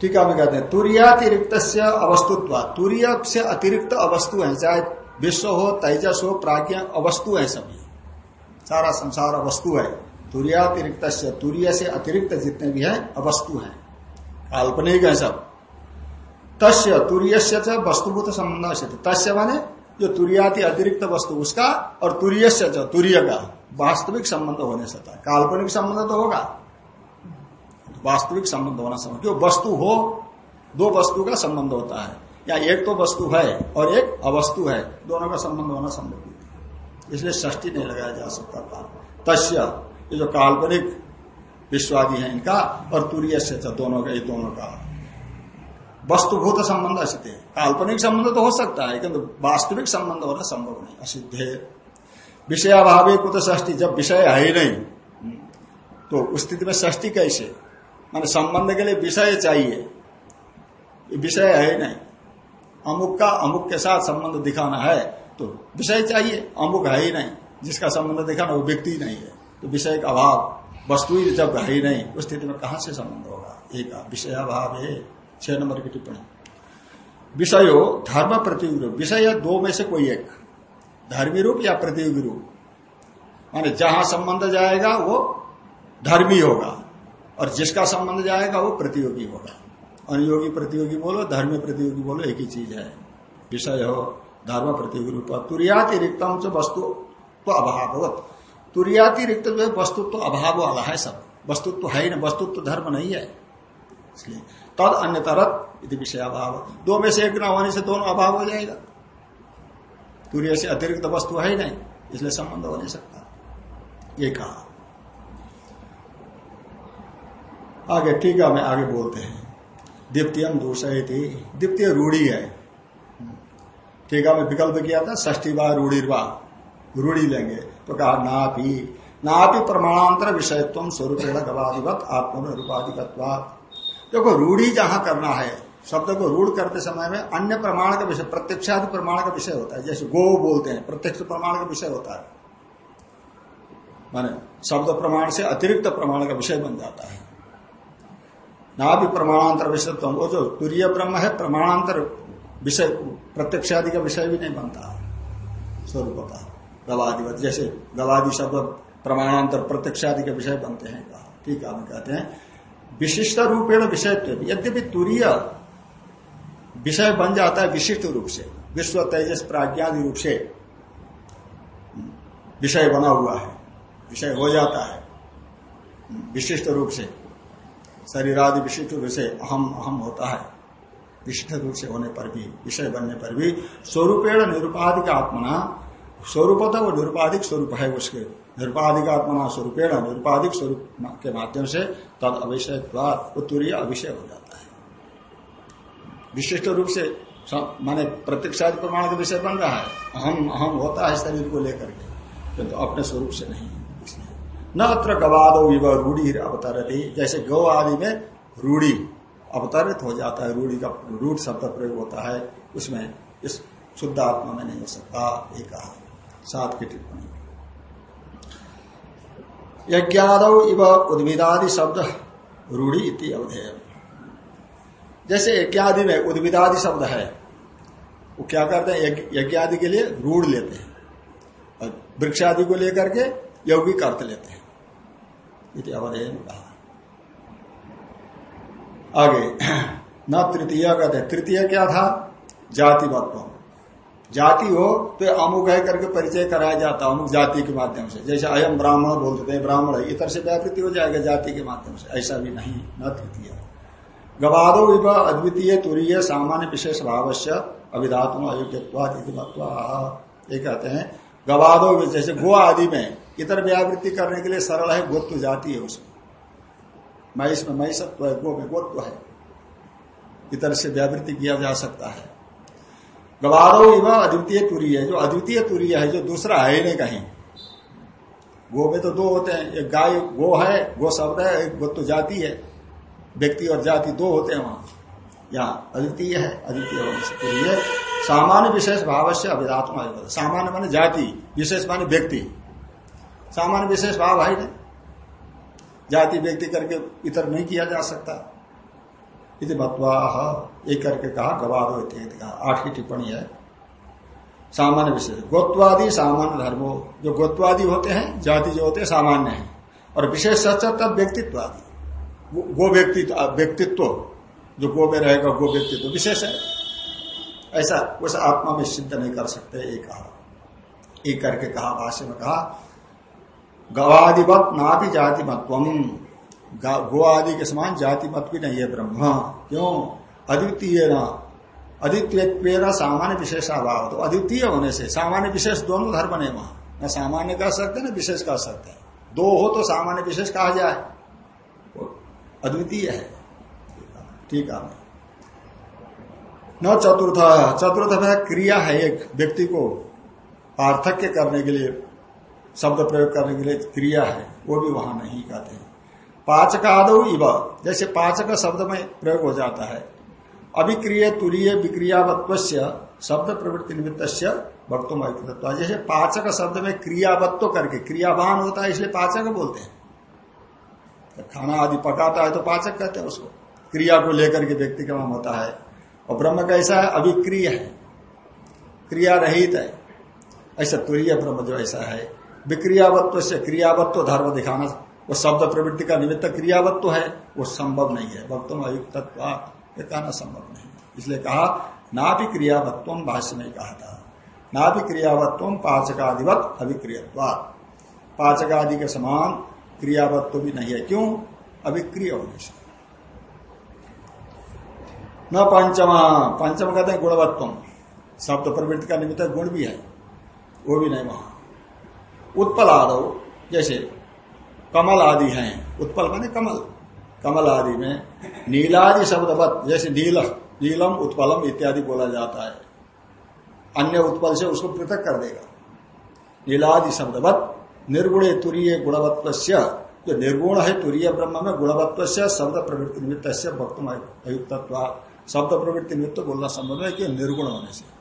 S1: ठीक है कहते हैं तुरियातिरिक्त अवस्तुत्व तुरीय से अतिरिक्त अवस्तु है, चाहे विश्व हो, तेजस हो, प्राज्ञ अवस्तु है सभी। सारा संसार अवस्तु है। तुरियातिरिक्त तुरीय से अतिरिक्त जितने भी है, अवस्तु है। काल्पनिक है सब। तस्य तुरीय से वस्तुभूत संबंध से तस्य माने जो तुरियाति अतिरिक्त वस्तु उसका, और तुरीय से तुरीय का। वास्तविक संबंध होने से काल्पनिक संबंध तो होगा। वास्तविक संबंध होना संबंध क्यों वस्तु हो, दो वस्तु का संबंध होता है। या एक तो वस्तु है और एक अवस्तु है, दोनों का संबंध होना संभव इसलिए ष्टी नहीं लगाया जा सकता था। तस्य, ये जो काल्पनिक विश्वादी है इनका और तुरीय से दोनों का, ये दोनों का। वस्तुभूत संबंध असिद्ध है काल्पनिक संबंध तो हो सकता है, किंतु वास्तविक संबंध होना संभव नहीं, असिद्ध। है विषयाभावी कुत ष्टी जब विषय है ही नहीं तो उस स्थिति में ष्टी कैसे? मान संबंध के लिए विषय चाहिए। विषय है नहीं। अमुक का अमुक के साथ संबंध दिखाना है तो विषय चाहिए, अमुक है ही नहीं। जिसका संबंध दिखाना वो व्यक्ति नहीं है। तो विषय का अभाव, वस्तु ही जब है ही नहीं, उस स्थिति में कहाँ से संबंध होगा? एक विषयाभाव है। छह नंबर की टिप्पणी। विषय हो धर्म प्रतियोगी रूप विषय दो में से कोई एक। धर्मी रूप या प्रतियोगी रूप? माने जहाँ संबंध जाएगा, वो धर्मी होगा। और जिसका संबंध जाएगा वो प्रतियोगी होगा। अनुयोगी प्रतियोगी बोलो, धर्म प्रतियोगी बोलो, एक ही चीज़ है। विषय हो, धर्म प्रतियोगी रूप तुरियातिरिक्तम से वस्तु तो अभाव तुरियातिरिक्त जो है, वस्तु तो अभाव वाला है सब। वस्तुत्व तो है ही ना वस्तुत्व तो धर्म नहीं है। इसलिए तद अन्य तरत यदि विषय अभाव। दो में से एक न होने से दोनों अभाव हो जाएगा। तुरीय से अतिरिक्त वस्तु है ही नहीं, इसलिए संबंध हो नहीं सकता। ये कहा। आगे ठीक है मैं आगे बोलते हैं। द्वितीय दूसरे थी द्वितीय रूढ़ी है। ठीक है मैं विकल्प किया था ष्ठी बार रूढ़ी रूढ़ी लेंगे। तो कहा, नापी। नापी प्रमाणांतर विषयत्व स्वरूप गवादिवत आत्म रूपाधिकत्वात देखो, रूढ़ी जहाँ करना है, शब्द को रूढ़ करते समय में अन्य प्रमाण का विषय, प्रत्यक्षादि प्रमाण का विषय होता है। जैसे गो बोलते हैं, प्रत्यक्ष प्रमाण का विषय होता है। माने शब्द प्रमाण से अतिरिक्त प्रमाण का विषय बन जाता है। ना भी प्रमाणांतर विषय वो जो तुरीय ब्रह्म है प्रमाणांतर विषय प्रत्यक्षादि का विषय भी नहीं बनता। स्वरूप का गवादि जैसे गवादि शब्द प्रमाणांतर प्रत्यक्षादि के विषय बनते हैं। ठीक है, हम कहते हैं, विशिष्ट रूपेण विषय यद्यपि तुरीय विषय बन जाता है विशिष्ट रूप से, विश्व तेजस प्राज्ञादि रूप से विषय बना हुआ है, विषय हो जाता है, विशिष्ट रूप से। शरीर आदि विशिष्ट रूप से अहम अहम होता है। विशिष्ट रूप से होने पर भी, विषय बनने पर भी, स्वरूपेण निरुपाधिक आत्मना स्वरूप तो वो निरुपाधिक स्वरूप है उसके। निरुपाधिक आत्मना स्वरूपेण निरुपाधिक स्वरूप के माध्यम से तद अविषय वो तुरीय अविषय हो जाता है। विशिष्ट रूप से, माने प्रत्यक्षादि प्रमाण का विषय बन रहा है। अहम अहम होता है शरीर को लेकर के, किंतु अपने स्वरूप से नहीं। न अत्र गवादो विव रूढ़ी अवतरती। जैसे गौ आदि में रूढ़ी अवतरित हो जाता है, रूढ़ी का रूढ़ शब्द प्रयोग होता है, उसमें इस शुद्ध आत्मा में नहीं हो सकता, एक सात की टिप्पणी। यज्ञाद इव उद्भिदादि शब्द रूढ़ी इति अवधेय जैसे यज्ञादि में उद्भिदादि शब्द है, वो क्या करते हैं? यज्ञ आदि के लिए रूढ़ लेते हैं। और वृक्ष आदि को लेकर के यौगिक अर्थ लेते हैं। इति अवधेय कहा। आगे, न तृतीय कहते तृतीय क्या था? जाति जातिवत्व जाति हो तो अमुक है करके परिचय कराया जाता अमुक जाति के माध्यम से। जैसे अयम ब्राह्मण बोलते हैं ब्राह्मण है, इतर से व्याकृति हो जाएगा जाति के माध्यम से। ऐसा भी नहीं, न तृतीय। गवादो विव अद्वितीय तुरीय सामान्य विशेष भाव से अभिधात्म अयोग्यवाद ये कहते हैं, गवादो जैसे गो आदि में इतर व्यावृत्ति करने के लिए सरल है गोत्व जाति है उसमें। महिष में महिषत्व है गो में गोत्व है। इतर से व्यावृत्ति किया जा सकता है। गवारो इव अद्वितीय तुरीय जो अद्वितीय तुरीय है, जो दूसरा है नहीं कहीं। गो में तो दो होते हैं। एक गाय, गो है, गो शब्द है, एक गोत्व जाति है। व्यक्ति और जाति दो होते हैं वहाँ। यहाँ अद्वितीय है, अद्वितीय सामान्य विशेष भाव से अभिधात्मा सामान्य माने जाति, विशेष माने व्यक्ति। सामान्य विशेष भाव है नहीं। जाति, व्यक्ति करके इतर नहीं किया जा सकता। इति एक करके कहा, गवादो कहा। आठ की टिप्पणी है। सामान्य विशेष। गोत्वादि सामान्य धर्मो। जो गोत्वादि होते हैं, जाति जो होते हैं, सामान्य है। और विशेष सच तब व्यक्तित्व गो व्यक्ति, व्यक्तित्व। जो गो में रहेगा, गो व्यक्ति तो विशेष है। ऐसा उस आत्मा में सिद्ध नहीं कर सकते एक कहा। एक करके कहा, भाष्य में कहा गवादिवत ना भी जाति मतम गो आदि के समान जाति मत भी नहीं है ब्रह्म। क्यों? अद्वितीय न अद्वितीय सामान्य विशेषाभाव तो अद्वितीय होने से सामान्य विशेष दोनों धर्म ने वहाँ न सामान्य कह सकते न विशेष कह सकते हैं। दो हो तो सामान्य विशेष कहा जाए। अद्वितीय है। ठीक है। न चतुर्थ। चतुर्थ क्रिया है एक व्यक्ति को पार्थक्य करने के लिए। शब्द प्रयोग करने के लिए क्रिया है, वो भी वहाँ नहीं कहते हैं। पाचक आदो इव, जैसे पाचक शब्द में प्रयोग हो जाता है। अभिक्रिय तुरीय विक्रियावत्व शब्द प्रवृत्ति निमित्त भक्तों जैसे पाचक शब्द में क्रियावत्व करके, क्रियावान होता है इसलिए पाचक बोलते हैं। तो खाना आदि पकाता है तो पाचक कहते हैं उसको। क्रिया को लेकर के व्यक्ति का नाम होता है। और ब्रह्म कैसा है अभिक्रिय है। क्रिया रहित है। ऐसा तुरीय ब्रह्म जो ऐसा है। विक्रियावत्व से क्रियावत्व धर्म दिखाना, वो शब्द प्रवृत्ति का निमित्त क्रियावत्व है, वो संभव नहीं है। भक्तों अयुक्त कहना संभव नहीं इसलिए कहा ना भी क्रियावत्व भाष्य में कहा था। ना भी क्रियावत्व पाचकादिवत अभिक्रियवाद पाचकादि के समान क्रियावत्व भी नहीं है। क्यों? अभिक्रिय होने से न पंचमा, पंचम कहते हैं गुणवत्व। शब्द प्रवृत्ति का निमित्त गुण भी है, वो भी नहीं वहाँ। उत्पल आदो, जैसे कमल आदि हैं। उत्पल माने कमल। कमल आदि में नीलादि शब्दवत जैसे नील, नीलम, उत्पलम इत्यादि बोला जाता है। अन्य उत्पल से उसको पृथक कर देगा। नीलादि शब्दवत निर्गुण तुरीय गुणवत्व जो निर्गुण है, तुरीय ब्रह्म में गुणवत्व शब्द प्रवृत्ति निमित्त से भक्तुम अयुक्तत्व। शब्द प्रवृत्ति निमित्त बोलना संभव है कि निर्गुण होने से।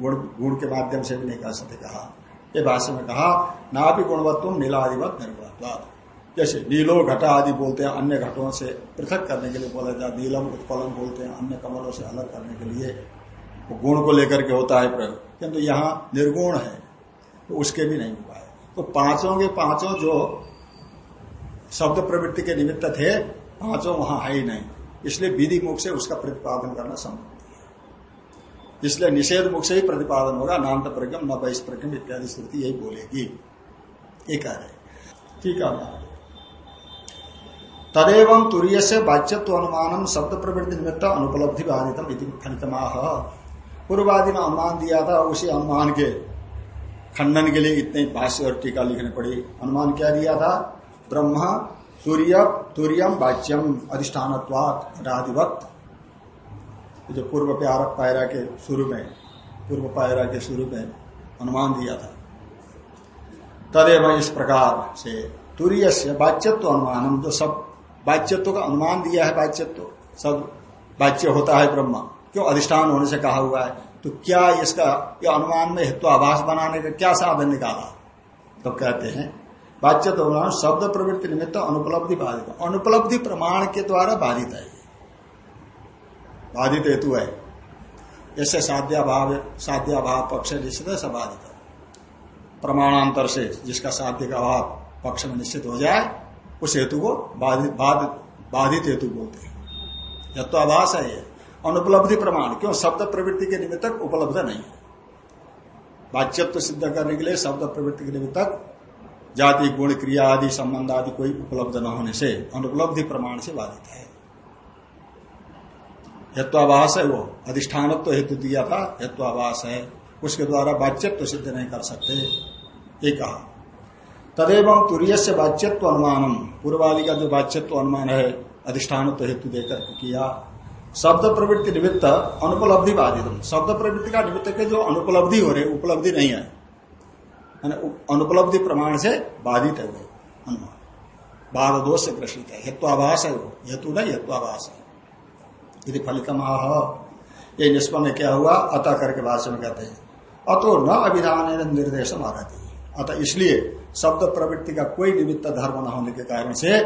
S1: गुण गुण के माध्यम से भी नहीं कह सकते कहा। ये भाषा में कहा ना भी गुणवत्व नीलादिवत निर्गुणत्वाद जैसे नीलो घटा आदि बोलते हैं, अन्य घटों से पृथक करने के लिए बोला जाता नीलम उत्पलन बोलते हैं, अन्य कमलों से अलग करने के लिए। वो गुण को लेकर के होता है प्रयोग। किंतु यहाँ निर्गुण है तो उसके भी नहीं उपाय तो पाँचों के पाँचों जो शब्द प्रवृत्ति के निमित्त थे, पाँचों वहाँ है ही नहीं। इसलिए विधि मुख से उसका प्रतिपादन करना संभव इसलिए निषेध मुख से ही प्रतिपादन होगा नान्त प्रज्ञम, न वैश प्रज्ञम इत्यादि स्थिति यही बोलेगी। ये कह रहे ठीक है तदेव तुरीय से बाच्यत्व अनुमान शब्द प्रवृत्ति निमित्त अनुपलब्धि बाधितम फलितमाह पूर्वादि ने अनुमान दिया था, उसी अनुमान के खंडन के लिए इतने भाष्य और टीका लिखने पड़ी। अनुमान क्या दिया था? ब्रह्म, तुरीय तुरीयम वाच्यम अधिष्ठान आदिवत जो पूर्व प्यार पायरा के शुरू में, पूर्व पायरा के शुरू में अनुमान दिया था। तदेव इस प्रकार से तुरीय से बाच्यत्व अनुमान जो सब बाच्यत्व का अनुमान दिया है बाच्यत्व, सब बाच्य होता है ब्रह्म। क्यों? अधिष्ठान होने से कहा हुआ है तो क्या इसका, ये अनुमान में आभास बनाने का क्या साधन निकाला? तो कहते हैं बाच्य तो अनुमान शब्द प्रवृत्ति निमित्त अनुपलब्धि बाधित, अनुपलब्धि प्रमाण के द्वारा बाधित है। बाधित हेतु है। ऐसे साध्याभाव साध्याभाव पक्ष निश्चित है सबाधित प्रमाणांतर से जिसका साध्य का अभाव पक्ष में निश्चित हो जाए, उस हेतु को बाधित बाधित हेतु बोलते हैं। यत्वाभास है ये। अनुपलब्धि प्रमाण। क्यों? शब्द प्रवृत्ति के निमित्तक उपलब्ध नहीं है। बाच्यत्व सिद्ध करने के लिए शब्द प्रवृत्ति के निमित्तक जाति, गुण, क्रिया आदि, संबंध आदि कोई उपलब्ध न होने से अनुपलब्धि प्रमाण से बाधित है। हेत्वाभास है वो। अधिष्ठानत्व हेतु दिया था हेत्वाभाष है। उसके द्वारा बाच्यत्व सिद्ध नहीं कर सकते, ये कहा। तदेव तुरीय से बाच्यत्व अनुमानम। पूर्वाली का जो बाच्यत्व अनुमान है अधिष्ठान तो हेतु देकर किया। शब्द प्रवृत्ति निमित्त अनुपलब्धि बाधित शब्द प्रवृत्ति का निमित्त के जो अनुपलब्धि हो रहे, उपलब्धि नहीं है। अनुपलब्धि प्रमाण से बाधित है वो अनुमान। बाध दोष से ग्रसित है। हेत्वाभास है वो। हेतु नहीं हेत्वाभाष है। यदि फलितम आह ये निष्पन्न क्या हुआ? अतः करके भाषण में कहते हैं। अतो न अभिधान निर्देश मारती अतः इसलिए शब्द प्रवृत्ति का कोई निमित्त धर्म न होने के कारण से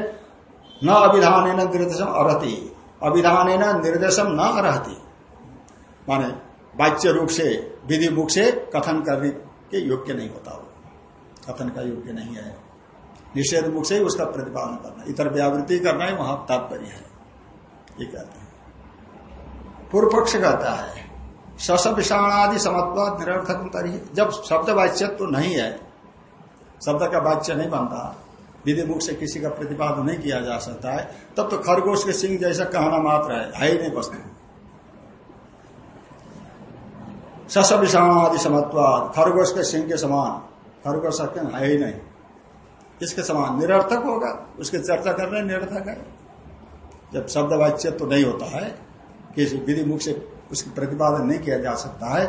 S1: न अभिधान निर्देशम अरहती। अभिधान निर्देशम न अरहती। माने वाच्य रूप से, विधि मुख से कथन करने के योग्य नहीं होता वो। कथन का योग्य नहीं है। निषेध मुख से उसका प्रतिपादन करना। इतर व्यावृत्ति करना ही वहाँ तात्पर्य है। ये कहते हैं। पूर्व पक्ष कहता है सस विषाणादि समत्व निरर्थक तरी जब शब्द वाच्य तो नहीं है, शब्द का वाच्य नहीं बनता विधि मुख से किसी का प्रतिपादन नहीं किया जा सकता है, तब तो खरगोश के सिंह जैसा कहना मात्र है है ही नहीं वस्तु। सस विषाणु आदि समत्वाद खरगोश के सिंह के समान, खरगोश है ही नहीं। इसके समान निरर्थक होगा, उसकी चर्चा कर रहे निरर्थक है। जब शब्द वाच्य तो नहीं होता है किसी विधि मुख से उसकी प्रतिपादन नहीं किया जा सकता है,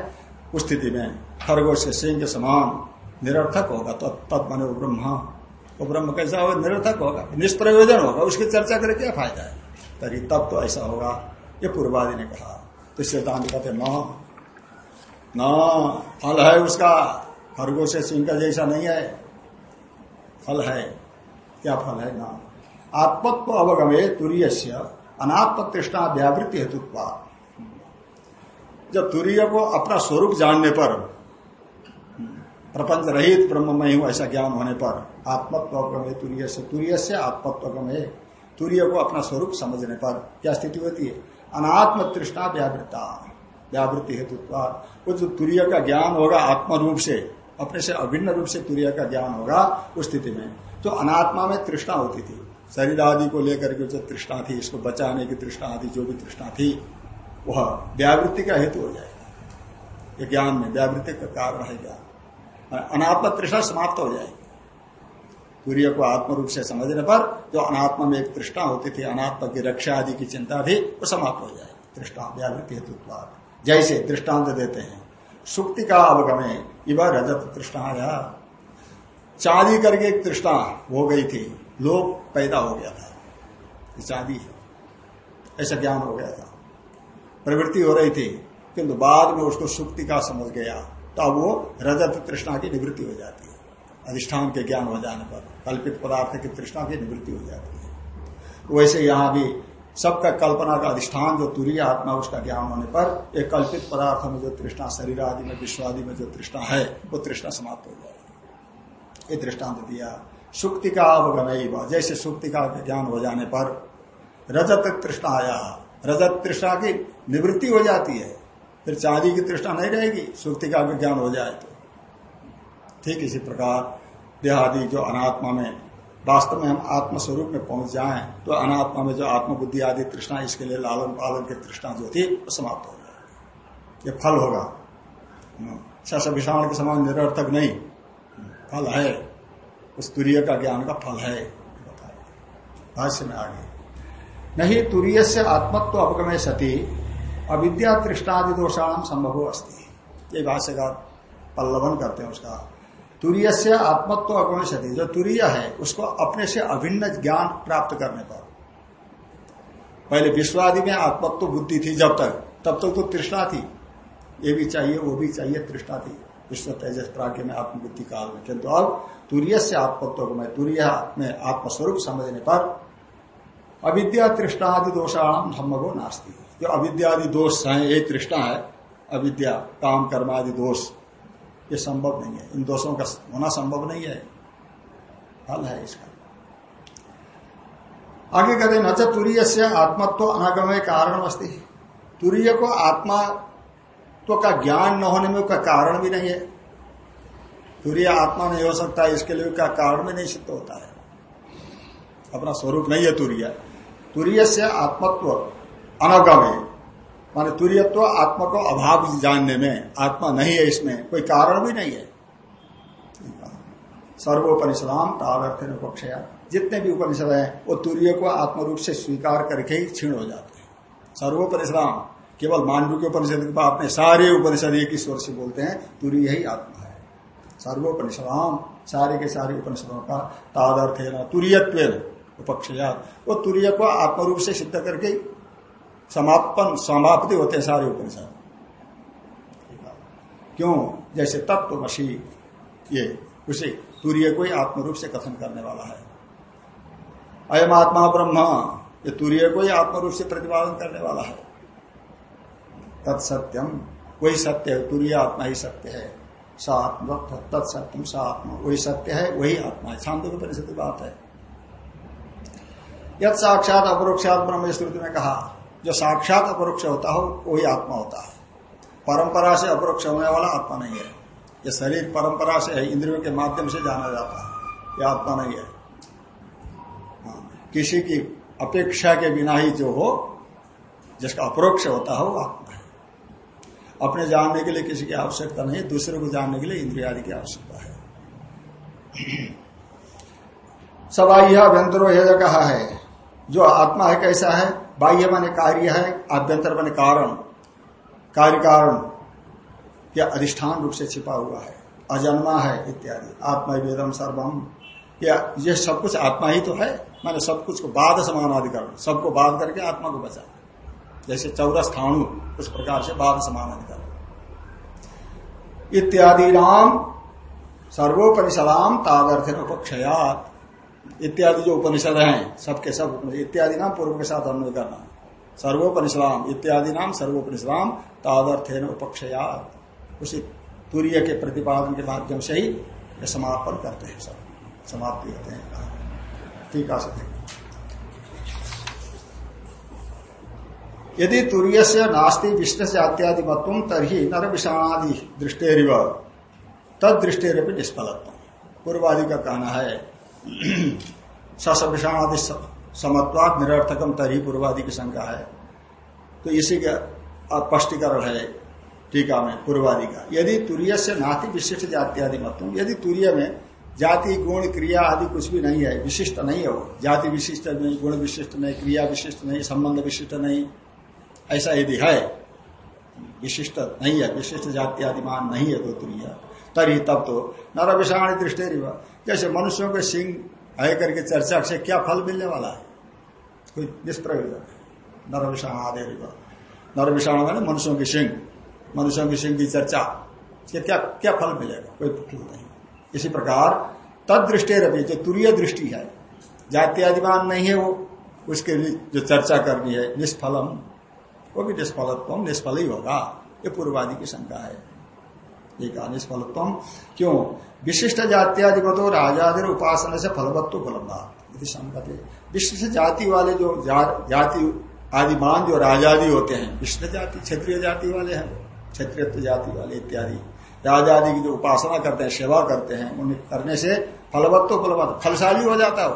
S1: उस स्थिति में खरगोश के सिंह के समान निरर्थक होगा तो तब बने ब्रह्म। वो ब्रह्म कैसा होगा? निरर्थक होगा, निष्प्रयोजन होगा, उसकी चर्चा करे क्या फ़ायदा है? तरी तब तो ऐसा होगा, ये पूर्वादि ने कहा। तो सिद्धांत कहते न फल है उसका खरगोश से सिंह का जैसा नहीं है। फल है, क्या फल है ना? आत्मत्व अवगमे तुरीय से अनात्म तृष्णा व्यावृत्ति हेतुत्वा। जब तुरीय को अपना स्वरूप जानने पर, प्रपंच रहित ब्रह्म में हूँ ऐसा ज्ञान होने पर, आत्मत्व क्रम है तुरीय से तुरीय से आत्मत्व क्रम है। तुरीय को अपना स्वरूप समझने पर क्या स्थिति होती है? अनात्म तृष्णा व्यावृत्ता, व्यावृत्ति हेतु वो जो तुरीय का ज्ञान होगा आत्म रूप से, अपने से अभिन्न रूप से तुरीय का ज्ञान होगा, उस स्थिति में। तो अनात्मा में तृष्णा होती थी। शरीर आदि को लेकर के जो तृष्णा थी, इसको बचाने की तृष्णा आदि, जो भी तृष्णा थी, वह व्यावृत्ति का हेतु हो जाएगा। ये ज्ञान में व्यावृत्ति का कारण है ज्ञान। अनात्म तृष्णा समाप्त हो जाएगी। सूर्य को आत्म रूप से समझने पर जो अनात्मा में एक तृष्णा होती थी, अनात्मा की रक्षा आदि की चिंता थी, वो समाप्त हो जाएगी। तृष्णा, व्यावृत्ति हेतु जैसे दृष्टांत देते हैं, सुक्ति का अवगमे, इव रजत तृष्णा चांदी करके एक तृष्णा हो गई थी लोभ पैदा हो गया था। चांदी है। ऐसा ज्ञान हो गया था। प्रवृत्ति हो रही थी, किंतु बाद में उसको सुक्ति का समझ गया। तब वो रजत तृष्णा की निवृत्ति हो जाती है। अधिष्ठान के ज्ञान हो जाने पर कल्पित पदार्थ की तृष्णा की निवृत्ति हो जाती है। वैसे यहाँ भी सबका कल्पना का अधिष्ठान, जो तुरीय आत्मा, उसका ज्ञान होने पर एक कल्पित पदार्थ में जो तृष्णा, शरीर आदि में, विश्व आदि में जो तृष्णा है, वो तृष्णा समाप्त हो जाएगी ये दृष्टांत दिया। सुक्ति का अवगम जैसे सुक्ति का ज्ञान हो जाने पर रजत तृष्णा आया रजत तृष्णा की निवृत्ति हो जाती है, फिर चांदी की तृष्णा नहीं रहेगी, सुक्ति का ज्ञान हो जाए तो। ठीक इसी प्रकार देहादि जो अनात्मा में, वास्तव में हम आत्म स्वरूप में पहुँच जाए तो अनात्मा में जो आत्मबुद्धि आदि तृष्णा, इसके लिए लालन पालन की तृष्णा जो थी समाप्त हो जाए ये फल होगा। शश विषाण के समान निरर्थक नहीं। फल है। उस तुरीय का ज्ञान का फल है भाष्य में आगे। नहीं तुरीय से आत्मत्व अपगमय सती, अविद्या तृष्णादि दोषाण संभव अस्ति। ये भाष्य का पल्लवन करते हैं उसका। तुरीय से आत्मत्व अपगमय सती, जो तुरीय है, उसको अपने से अभिन्न ज्ञान प्राप्त करने पर। पहले विश्वादि में आत्मत्व बुद्धि थी जब तक, तब तक तो तृष्णा थी। ये भी चाहिए, वो भी चाहिए, तृष्णा थी। विश्व तेजस प्राग्ञ में आत्मबुद्धि काल में किंतु अब तुरीय से आत्मत्व को मैं तुरीय में आत्मस्वरूप समझने पर अविद्या तृष्णादि दोषाणाम धम्मगो नास्ती। जो अविद्यादि दोष है ये तृष्णा है, अविद्या, काम कर्म आदि दोष, ये संभव नहीं है। इन दोषों का होना संभव नहीं है। फल है इसका। आगे कहते न तुरीय से आत्मत्व अनागमय कारण अस्ती तुरीय को आत्मा तो का ज्ञान न होने में उसका कारण भी नहीं है। तुरीय आत्मा नहीं हो सकता, इसके लिए उसका कारण भी नहीं सिद्ध होता है। अपना स्वरूप नहीं है तुरीय। तुरीय से आत्मत्व अनगम है माने तुरीयत्व आत्मा को अभाव जानने में, आत्मा नहीं है इसमें, कोई कारण भी नहीं है। सर्वोपनिषदाम तावर्थ पक्षया जितने भी उपनिषद हैं, वो तुरीय को आत्म रूप से स्वीकार करके ही क्षीण हो जाते हैं। सर्वोपनिषदाम केवल मांडू के उपनिषद के बाद में सारे उपनिषद एक ईश्वर से बोलते हैं तुरी यही आत्मा है। सर्वोपनिषदाम सारे के सारे उपनिषदों का तादर्थ है ना तुरीयत्व उपक्षया वो तुरीय को आत्म रूप से सिद्ध करके समापन, समाप्ति होते हैं सारे उपनिषद। क्यों? जैसे तत्वमसी ये, उसे तुरीय को ही आत्म रूप से कथन करने वाला है। अयम आत्मा ब्रह्म, ये तुरीय को ही आत्म रूप से प्रतिपादन करने वाला है। तत्सत्यम वही सत्य है तुरीय आत्मा ही सत्य है। सात्म तत्सत्यम सा आत्मा। वही सत्य है वही आत्मा है। शांति की परिस्थिति बात है। यद साक्षात अपरोक्षात ब्रह्म में कहा जो साक्षात अपरोक्ष होता हो वही आत्मा होता है। परंपरा से अपरोक्ष होने वाला आत्मा नहीं है। ये शरीर परंपरा से है इंद्रियों के माध्यम से जाना जाता है। यह आत्मा नहीं है। हाँ, किसी की अपेक्षा के बिना ही जो हो जिसका अपरोक्ष होता हो वो आत्मा अपने जानने के लिए किसी की आवश्यकता नहीं, दूसरे को जानने के लिए इंद्रिया की आवश्यकता है। सबाह्य अभ्यंतरो कहा है। जो आत्मा है कैसा है? बाह्य माने कार्य है आभ्यंतर माने कारण। कार्य कारण या अधिष्ठान रूप से छिपा हुआ है। अजन्मा है इत्यादि। आत्मा वेदम सर्वम। या ये सब कुछ आत्मा ही तो है, माने सब कुछ को बाद समानाधिकरण, सबको बाद करके आत्मा को बचा। जैसे चौरस थाणु, उस प्रकार से बाद समानाधिकरण इत्यादि नाम सर्वोपनिषदाम तादर्थ उपक्षयात। इत्यादि जो उपनिषद हैं, सबके सब इत्यादि नाम पूर्व के साथ अन्वय करना सर्वोपनिषदाम, इत्यादि नाम सर्वोपनिषदाम तादर्थेन उपक्षयात। उसी तुरीय के प्रतिपादन के माध्यम से ही समापन करते हैं सब। समाप्ति होते हैं। ठीक है यदि तुरीय से नास्ती विष्णु से जात्यादि मत्व तरी नर विषाणादि दृष्टेरिव। तद दृष्टेर निष्फलत्व। पूर्वादि का कहना है सस विषाणादि समत्वाद निरर्थकम तरी पूर्वादि की शंका है। तो इसी का स्पष्टीकरण है टीका में पूर्वादि का यदि तुरीय से नाती विशिष्ट जात्यादि मत्व यदि तुरीय में जाति, गुण, क्रिया आदि कुछ भी नहीं है, विशिष्ट नहीं है वो। जाति विशिष्ट नहीं, गुण विशिष्ट नहीं, क्रिया विशिष्ट नहीं, संबंध विशिष्ट नहीं ऐसा यदि है, विशिष्ट नहीं है, विशिष्ट जाति आदिमान नहीं है तो तुरीय तरी तब तो नर विषाण दृष्टि जैसे मनुष्यों के सिंह है करके चर्चा से क्या फल मिलने वाला है? कोई निष्प्रयोजन है। नर विषाण आदि नर विषाण मैंने मनुष्यों की सिंह। मनुष्यों की सिंह की चर्चा। क्या क्या फल मिलेगा? कोई फल नहीं। इसी प्रकार तद दृष्टि रवि जो तुरीय दृष्टि है, जाति आदिमान नहीं है वो, उसके लिए जो चर्चा करनी है, निष्फलम वो भी निष्फलत्व निष्फल ही होगा। ये पूर्वादि की शंका है। एक निष्फलत्व क्यों? विशिष्ट जात्यादि तो राजादि उपासना से फलवत्व फलंदा संकट विशिष्ट जाति वाले जो जाति आदिमान जो राजादि होते हैं, विशिष्ट जाति, क्षेत्रीय जाति वाले हैं क्षेत्रीय जाति वाले इत्यादि। राजादि की जो उपासना करते हैं, सेवा करते हैं, उन्हें करने से फलवत्व तो फलवत्त फलशाली हो जाता है।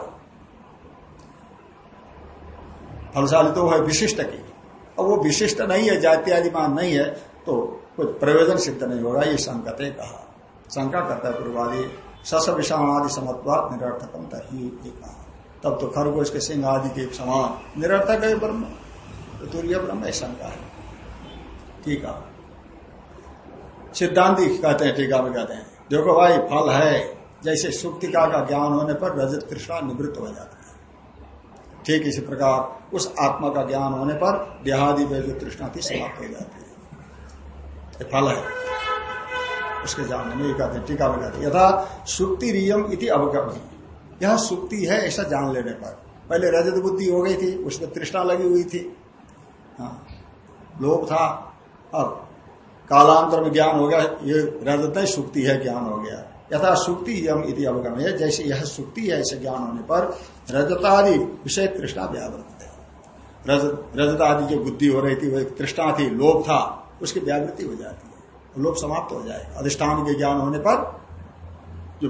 S1: फलशाली तो है विशिष्ट की। अब वो विशिष्ट नहीं है जाति आदि मान नहीं है तो कुछ प्रयोजन सिद्ध नहीं होगा ये संकते कहा। शंका करता है पूर्वादी सस विषाणादि समत्वात निरर्थकम तही कहा तब तो खरगोश के सिंह आदि के समान निरर्थक है ब्रह्म। तो तुरीय ब्रह्म है, शंका है। ठीक है। सिद्धांति कहते हैं, टीका में कहते हैं, देखो भाई, फल है। जैसे सुक्तिका का ज्ञान होने पर रजत कृष्णा निवृत्त हो जाता है। ठीक इसी प्रकार उस आत्मा का ज्ञान होने पर देहादि में जो थी समाप्त हो जाती है। फल है। उसके जानने में कहते टीका में कहते यथा सुक्ति रियम इति अवगम यह सुक्ति है, ऐसा जान लेने पर। पहले रजत बुद्धि हो गई थी, उसमें तृष्णा लगी हुई थी। हाँ लोभ था। अब कालांतर में ज्ञान हो गया, ये रजत सुक्ति है, ज्ञान हो गया। यथा सुक्ति यम इति अवगम है जैसे यह सुक्ति है ऐसे ज्ञान होने पर रजतादि विषय तृष्णा व्यावृत है रजत आदि जो बुद्धि हो रही थी वो एक तृष्णा थी लोभ था उसकी व्यावृत्ति हो जाती है। लोभ समाप्त हो जाए। अधिष्ठान के ज्ञान होने पर जो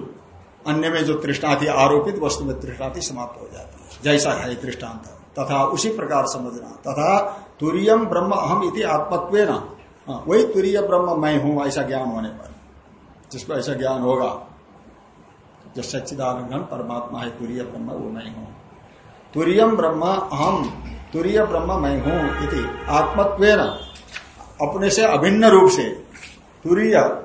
S1: अन्य में जो तृष्णा थी आरोपित वस्तु में तृष्णा थी समाप्त हो जाती है। जैसा है दृष्टांत तथा उसी प्रकार समझना। तथा तुरियम ब्रह्म अहम इति आत्मत्व हाँ, वही तुरीय ब्रह्म मैं हूँ ऐसा ज्ञान होने पर। जिसको ऐसा ज्ञान होगा, जो सच्चिदानंद परमात्मा है, तुरीय ब्रह्म, वो मैं हूँ। तुरीयम ब्रह्म, अहम, तुरीय ब्रह्म, मैं हूँ इति। आत्मत्व अपने से अभिन्न रूप से। तुरीय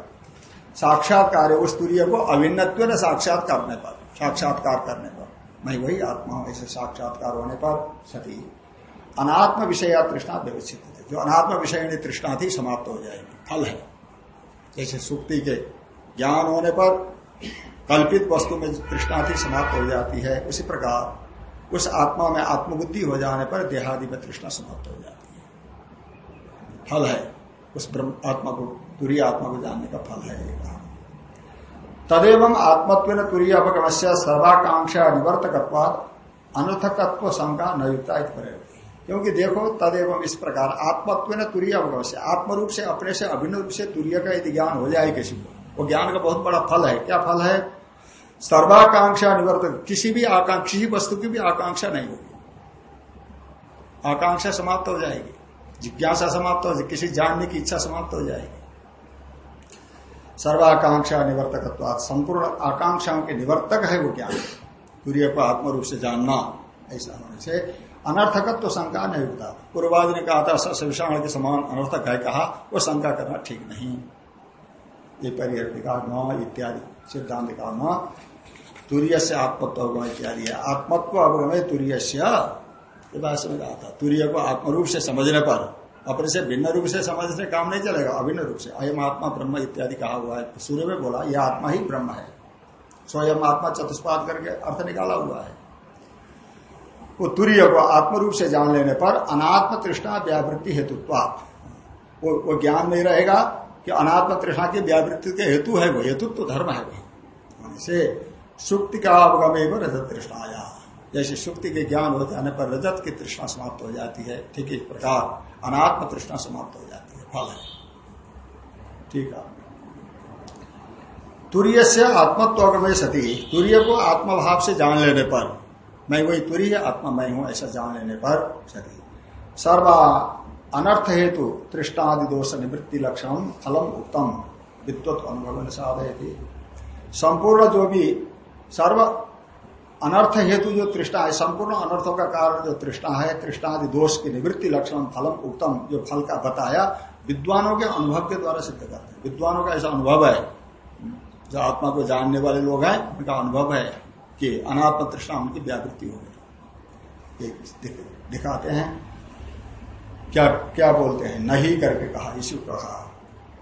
S1: साक्षात्कार उस तुरीय को अभिन्नत्व साक्षात करने पर साक्षात्कार करने पर। मैं वही आत्मा हूँ ऐसे साक्षात्कार होने पर सती। अनात्म विषय तृष्णा व्यवस्थित जो अनात्म विषय तृष्णा थी, समाप्त हो जाएगी। फल है। जैसे सुक्ति के ज्ञान होने पर कल्पित वस्तु में तृष्णा थी समाप्त हो जाती है। उसी प्रकार उस आत्मा में आत्मबुद्धि हो जाने पर देहादि में तृष्णा समाप्त हो जाती है। फल है। उस ब्रह्म, आत्मा को, तुरी आत्मा को जानने का फल है तदेव आत्मत्व तुरीय अपगम से सर्वाकांक्षा निवर्तकत्वाद अनर्थकत्व शंका न क्योंकि देखो, तदेव इस प्रकार आत्मत्व न तुरीय अवश्य आत्म रूप से अपने से अभिन्न रूप से तुरीय का यदि ज्ञान हो जाए किसी को। वो ज्ञान का बहुत बड़ा फल है। क्या फल है? सर्वाकांक्षा निवर्तक किसी भी आकांक्षा, किसी वस्तु की भी आकांक्षा नहीं होगी। आकांक्षा समाप्त हो जाएगी। जिज्ञासा समाप्त हो जाएगी। किसी जानने की इच्छा समाप्त हो जाएगी। सर्वाकांक्षा निवर्तक संपूर्ण आकांक्षाओं के निवर्तक है वो ज्ञान। सूर्य को आत्म रूप से जानना। ऐसा होने से अनर्थकत्व तो शंका नहीं होता। पूर्वादि ने कहा था सविषाण के समान अनर्थक है। कहा, वो शंका करना ठीक नहीं। ये परिहर न इत्यादि सिद्धांत का न तुरीय से आत्मत्व इत्यादि है। आत्मत्व अवगम तुरीय से भाषा में कहा था। तुरीय को आत्मरूप से समझने पर अपने से भिन्न रूप से समझने काम नहीं चलेगा अभिन्न रूप से। अयम आत्मा ब्रह्म इत्यादि कहा हुआ है। सूर्य में बोला यह आत्मा ही ब्रह्म है। स्वयं आत्मा चतुष्पाद करके अर्थ निकाला हुआ है। वो तुरीय को आत्म रूप से जान लेने पर अनात्म तृष्णा व्यावृत्ति हेतुत्व वो, वो ज्ञान नहीं रहेगा कि अनात्म तृष्णा की व्यावृत्ति के हेतु है वो हेतु तो धर्म है वो। से सुक्ति का अवगम एवं रजत तृष्णा आया जैसे सुक्ति के ज्ञान हो जाने पर रजत की तृष्णा समाप्त हो जाती है। ठीक इस प्रकार अनात्म तृष्णा समाप्त हो जाती है। फल है। ठीक है। तुरीय से आत्मत्व सती। तुरीय को आत्मभाव से जान लेने पर, मैं वही तुरी है आत्मा मैं हूँ, ऐसा जान लेने पर सती। सर्वा अनर्थ हेतु तृष्णादि दोष निवृत्ति लक्षण फलम उत्तम विद्वत अनुभव साधय संपूर्ण जो भी सर्व अनर्थ हेतु जो तृष्णा है, संपूर्ण अनर्थों का कारण जो तृष्णा है तृष्णादि दोष की निवृत्ति लक्षण फलम उत्तम जो फल का बताया, विद्वानों के अनुभव के द्वारा सिद्ध करते हैं। विद्वानों का ऐसा अनुभव है। जो आत्मा को जानने वाले लोग हैं, उनका अनुभव है कि अनात्म तृष्णा उनकी व्यावृत्ति हो गई। दिखाते हैं। क्या क्या बोलते हैं? नहीं करके कहा, इसी को कहा।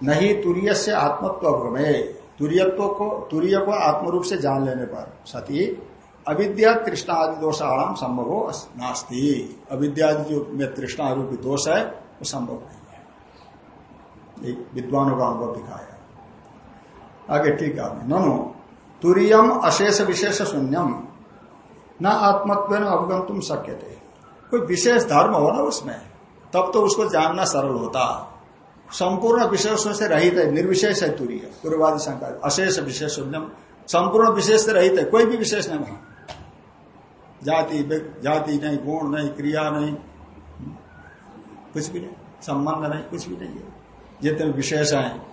S1: नहीं, तुरीय से आत्मत्व में तुरीयत्व को तुरीय को आत्म रूप से जान लेने पर। सती, अविद्या तृष्णा आदि दोष आराम संभव हो नास्ती। अविद्या जो में तृष्णा रूपी दोष है, वो संभव नहीं है। विद्वानों का अनुभव दिखाया। आगे ठीक है ननो, तुरीयम अशेष विशेष शून्यम। न आत्मत्व अवगम तुम शक्य थे कोई विशेष धर्म हो ना उसमें। तब तो उसको जानना सरल होता। संपूर्ण विशेषों से रहित है, निर्विशेष है तुरीय पूर्वादि शंकर अशेष विशेष संपूर्ण विशेष से रहित है, कोई भी विशेष नहीं वहाँ जाति जाति नहीं, गुण नहीं, क्रिया नहीं, कुछ भी नहीं, संबंध नहीं, कुछ भी नहीं है। जितने विशेष हैं,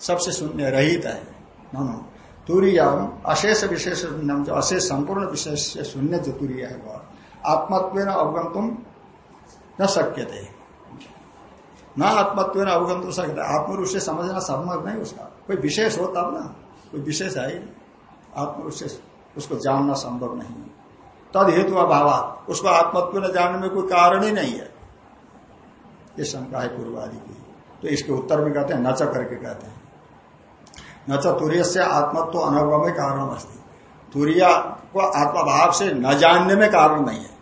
S1: सबसे शून्य रहित है। नो तुरीय अशेष विशेष जो अशेष, संपूर्ण विशेष शून्य जो तुरीय है, वह आत्मत्व अवगंतुम न शक्य थे न आत्मत्व अवगंतुम सकते आत्मरूप से समझना संभव नहीं उसका। कोई विशेष हो तब ना, कोई विशेष है ही आत्मरूप से उसको जानना संभव नहीं है। तद हेतु अभाव उसको आत्मत्व न जानने में कोई कारण ही नहीं है। ये शंका है पूर्वादि की। तो इसके उत्तर में कहते हैं, नच करके कहते हैं। नच तुरीय से आत्मत्व अनुभव में कारण अस्थित तुरिया को आत्मभाव से न जानने में कारण नहीं है। न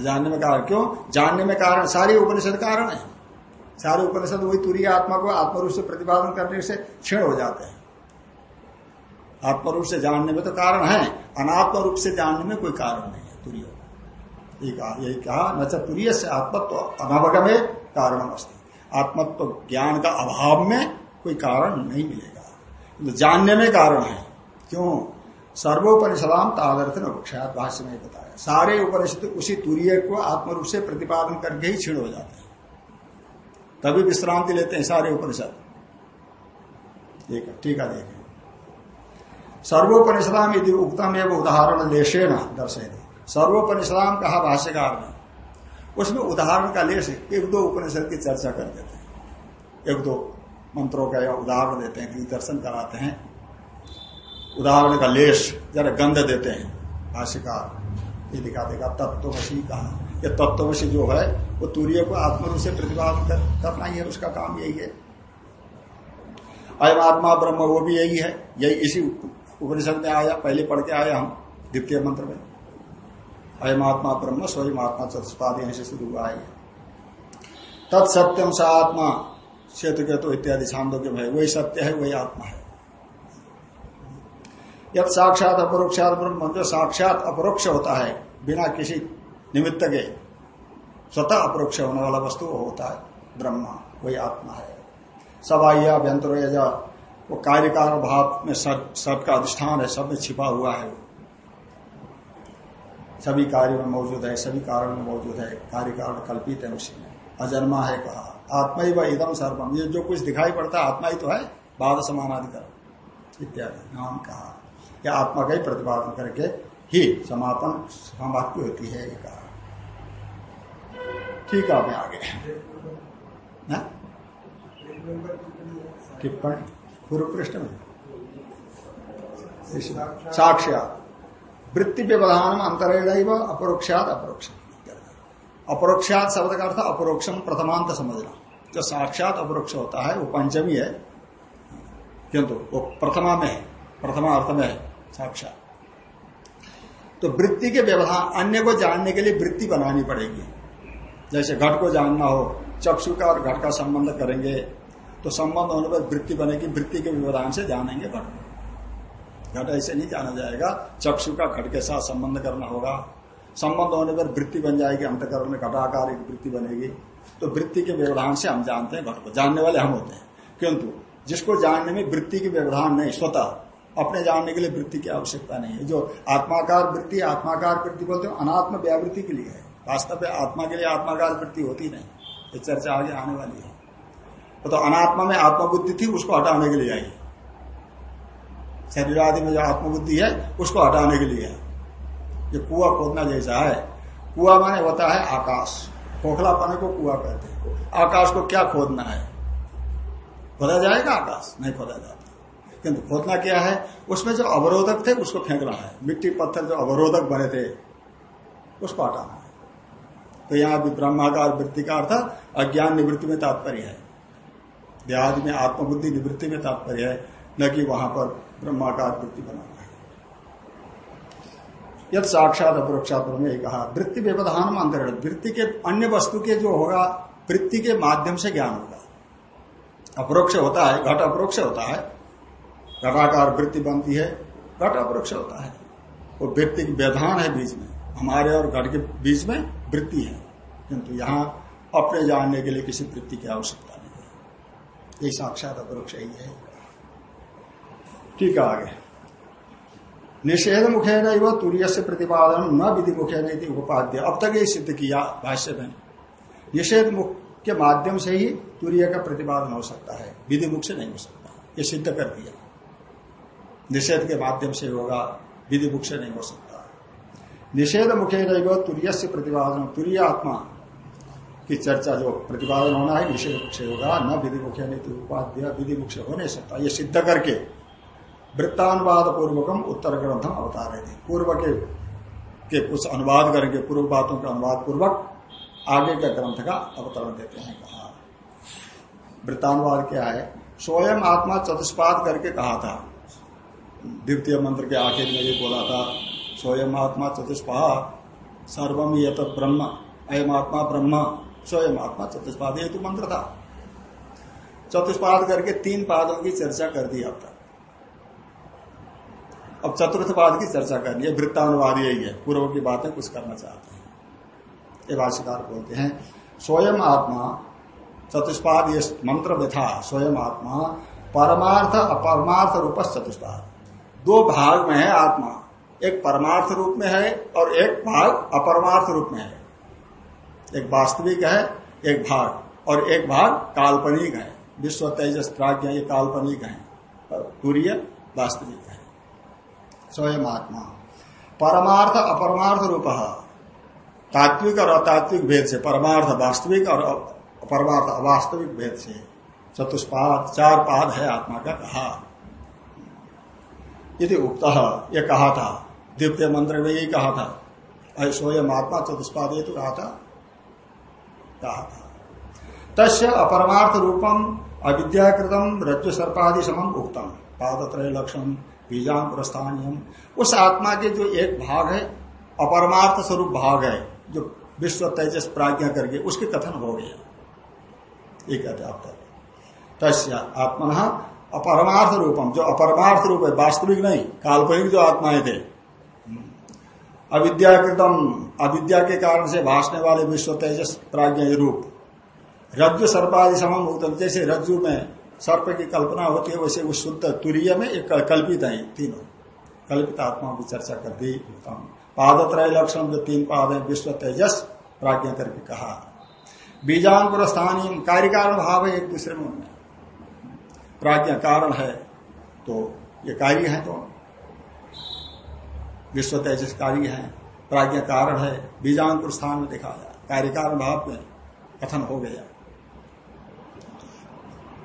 S1: जानने में कारण। क्यों? जानने में कारण सारी उपनिषद कारण है। सारे उपनिषद वही तुरी आत्मा को आत्मरूप से प्रतिपादन करने से क्षीण हो जाते हैं। आत्मरूप से जानने में तो कारण है। अनात्म रूप से जानने में कोई कारण नहीं है तुरीय यही कहा, न तुरीय से आत्मत्व अनावगमे कारण अस्थित आत्मत्व ज्ञान का अभाव में कोई कारण नहीं मिलेगा। तो जानने में कारण है। क्यों? सर्वोपनिषदाम तादर्थ नक्षात भाष्य में बताया। सारे उपनिषद उसी तुरीय को आत्मरूप से प्रतिपादन करके ही क्षीण हो जाते हैं। तभी विश्रांति लेते हैं सारे उपनिषद। ठीक है देखें सर्वोपनिषदाम यदि उक्तम एवं उदाहरण लेशे न दर्शे सर्वोपनिषदाम कहा भाष्यकार ने, उसमें उदाहरण का लेश एक दो उपनिषद की चर्चा कर देते हैं। एक दो मंत्रों का या उदाहरण देते हैं दर्शन कराते हैं। उदाहरण का लेश जरा गंध देते हैं भाष्यकार। ये दिखा देगा तत्वशी कहा। ये तत्वशी जो है वो तूर्य को आत्मरूप से प्रतिपादन कर, करना ही है उसका काम यही है। अयम आत्मा ब्रह्म वो भी यही है। यही इसी उपनिषद में आया पहले पढ़ के आया हम द्वितीय मंत्र में। अयम आत्मा ब्रह्म स्वयं आत्मा चतुष्पाद यहीं से शुरू हुआ है। तत्सत्यम सा आत्मा क्षेत्र के तो इत्यादि छांदो के भाई वही सत्य है वही आत्मा है। यद साक्षात अपरोक्षात ब्रह्म जो साक्षात अपरोक्ष होता है, बिना किसी निमित्त के स्वतः अपरोक्ष होने वाला वस्तु वो होता है, ब्रह्मा, वही आत्मा है। सवाइया व्यंतर वो कार्यकार भाव में सब का अधिष्ठान है, सब में छिपा हुआ है सभी कार्य में मौजूद है, सभी कारण में मौजूद है कार्य कारण कल्पित है उसी में। अजन्मा है कहा आत्मा ही व सर्वम ये जो कुछ दिखाई पड़ता है, आत्मा ही तो है बाद समानाधिकार इत्यादि, नाम कहा। या आत्मा का ही प्रतिपादन करके ही समापन समाप्ति होती है, ये कहा। ठीक है मैं आगे। टिप्पणी? पूर्व पृष्ठ में साक्षात। वृत्ति व्यवधान अंतरेण अपरोक्षात अपरोक्ष अपरोक्षात शब्द का अर्थ अपरोक्षम प्रथमांत समझना। जो साक्षात अपरोक्ष होता है, वो पंचमी है। किंतु वो प्रथमा में है, प्रथमा अर्थ में है। साक्षात। तो वृत्ति के व्यवधान अन्य को जानने के लिए वृत्ति बनानी पड़ेगी। जैसे घट को जानना हो, चक्षु का और घट का संबंध करेंगे तो संबंध होने पर वृत्ति बनेगी, वृत्ति के व्यवधान से जानेंगे घट को। घट ऐसे नहीं जाना जाएगा, चक्षु का घट के साथ संबंध करना होगा। संबंध होने पर वृत्ति बन जाएगी, अंतकरण में घटाकार एक वृत्ति बनेगी। तो वृत्ति के व्यवधान से हम जानते हैं घट को। जानने वाले हम होते हैं। किंतु, जिसको जानने में वृत्ति के व्यवधान नहीं, स्वतः अपने जानने के लिए वृत्ति की आवश्यकता नहीं है। जो आत्माकार वृत्ति आत्माकार वृत्ति बोलते हो, अनात्म व्यावृत्ति के लिए है। वास्तव में आत्मा के लिए आत्माकार वृत्ति होती नहीं। ये चर्चा आगे आने वाली है। तो अनात्मा में आत्मबुद्धि थी, उसको हटाने के लिए आई। शरीर आदि में जो आत्मबुद्धि है, उसको हटाने के लिए ये कुआ खोदना जैसा है। कुआ माने होता है आकाश। खोखला पाने को कुआ कहते हैं। आकाश को क्या खोदना है? खोदा जाएगा आकाश? नहीं खोदा जाता। किंतु खोदना क्या है? उसमें जो अवरोधक थे, उसको फेंकना है। मिट्टी पत्थर जो अवरोधक बने थे उसको हटाना है तो यहाँ भी ब्रह्माकार वृत्ति का अर्थ अज्ञान निवृत्ति में तात्पर्य है। देहादि में आत्मबुद्धि निवृत्ति में तात्पर्य है। न कि वहाँ पर ब्रह्माकार वृत्ति बनाना है। यद साक्षात अपरोक्षात में कहा, वृत्ति व्यवधान में अंतर वृत्ति के अन्य वस्तु के जो होगा, वृत्ति के माध्यम से ज्ञान होगा। अपरोक्ष होता है, घट अपरोक्ष होता है। घटाकार वृत्ति बनती है घट अपरोक्ष होता है। वो वृत्ति की व्यवधान है बीच में। हमारे और घट के बीच में वृत्ति है। किंतु यहाँ अपने जानने के लिए किसी वृत्ति की आवश्यकता नहीं है। ये साक्षात अपरोक्ष ही है। ठीक है आगे। निषेध मुखे न तुरीय से प्रतिपादन न विधि मुखे नहीं उपाध्य अब तक ये सिद्ध किया भाष्य में। निषेध मुख के माध्यम से ही तुरीय का प्रतिपादन हो सकता है। विधि मुख से नहीं हो सकता। ये सिद्ध कर दिया। निषेध के माध्यम से होगा, विधि मुख से नहीं हो सकता। निषेध मुखे नहीं तुरीय से प्रतिपादन, तुरीय आत्मा की चर्चा जो प्रतिपादन होना है, निषेध मुख से होगा, न विधि मुखे नहीं उपाध्याय विधि मुख से हो नहीं सकता। ये सिद्ध करके वृत्तानुवाद पूर्वकम उत्तर ग्रंथ अवतार पूर्व के के कुछ अनुवाद करके, पूर्व बातों का अनुवाद पूर्वक आगे के ग्रंथ का अवतरण देते हैं, कहा। वृत्तानुवाद क्या है? स्वयं आत्मा चतुष्पाद करके कहा था। द्वितीय मंत्र के आखिर में ये बोला था, स्वयं आत्मा चतुष्पाद सर्वम ये तो ब्रह्म, अयम आत्मा ब्रह्म, स्वयं आत्मा चतुष्पाद, ये तो मंत्र था। चतुष्पाद करके तीन पादों की चर्चा कर दी अब तक। अब चतुर्थ पाद की चर्चा करनी है वृत्तानुवाद यही है, पूर्व की बातें कुछ करना चाहते हैं। ये भाष्यकार बोलते हैं, स्वयं आत्मा चतुष्पाद, ये मंत्र में था स्वयं आत्मा परमार्थ, अपरमार्थ रूप चतुष्पाद। दो भाग में है आत्मा। एक परमार्थ रूप में है और एक भाग अपरमार्थ रूप में है। एक वास्तविक है, एक भाग, और एक भाग काल्पनिक है। विश्व तेजस प्राज्ञ ये काल्पनिक है तुरीय वास्तविक है। स्वयं आत्मा। परमार्थ, अपरमार्थ रूप। तात्विक और अतात्विक भेद से। परमार्थ वास्तविक और परमार्थ अवास्तविक भेद से। चतुष्पाद, चार पाद है आत्मा का। कहा यदि उक्त, ये कहा था द्वितीय मंत्र में यही कहा था स्वयं आत्मा चतुष्पाद तो कहा था कहा था तस्य अपरमार्थ रूपम अविद्याकृतम रज्जु सर्पादि समम उक्तम। पादत्रय लक्षण बीजाम प्रस्थानियम उस आत्मा के जो एक भाग है अपरमार्थ स्वरूप भाग है, जो विश्व तेजस प्राज्ञा करके, उसके कथन हो गया। ये कहते आप तस्य आत्मा अपरमार्थ रूपम, जो अपरमार्थ रूप है, वास्तविक नहीं, काल्पनिक जो आत्माएँ थे। अविद्याकृतम, अविद्या के कारण से भाषने वाले विश्व तेजस प्राज्ञ रूप। रज्जु सर्पादि समम उत्तम जैसे रज्जु में सर्प की कल्पना होती है, वैसे उस शुद्ध तुरीय में एक कल्पित है, तीनों। कल्पित आत्मा की चर्चा कर दी, उत्तम। पादत्रय लक्षण जो तीन पाद है, विश्व तेजस प्राज्ञ करके कहा। बीजांकुर स्थानीय कार्यकारण भाव है एक दूसरे में प्राज्ञा कारण है तो ये कार्य है तो विश्व तेजस कार्य है, प्राज्ञा कारण है, बीजांकुर स्थान में देखा जाए कार्य कारण भाव में कथन हो गया।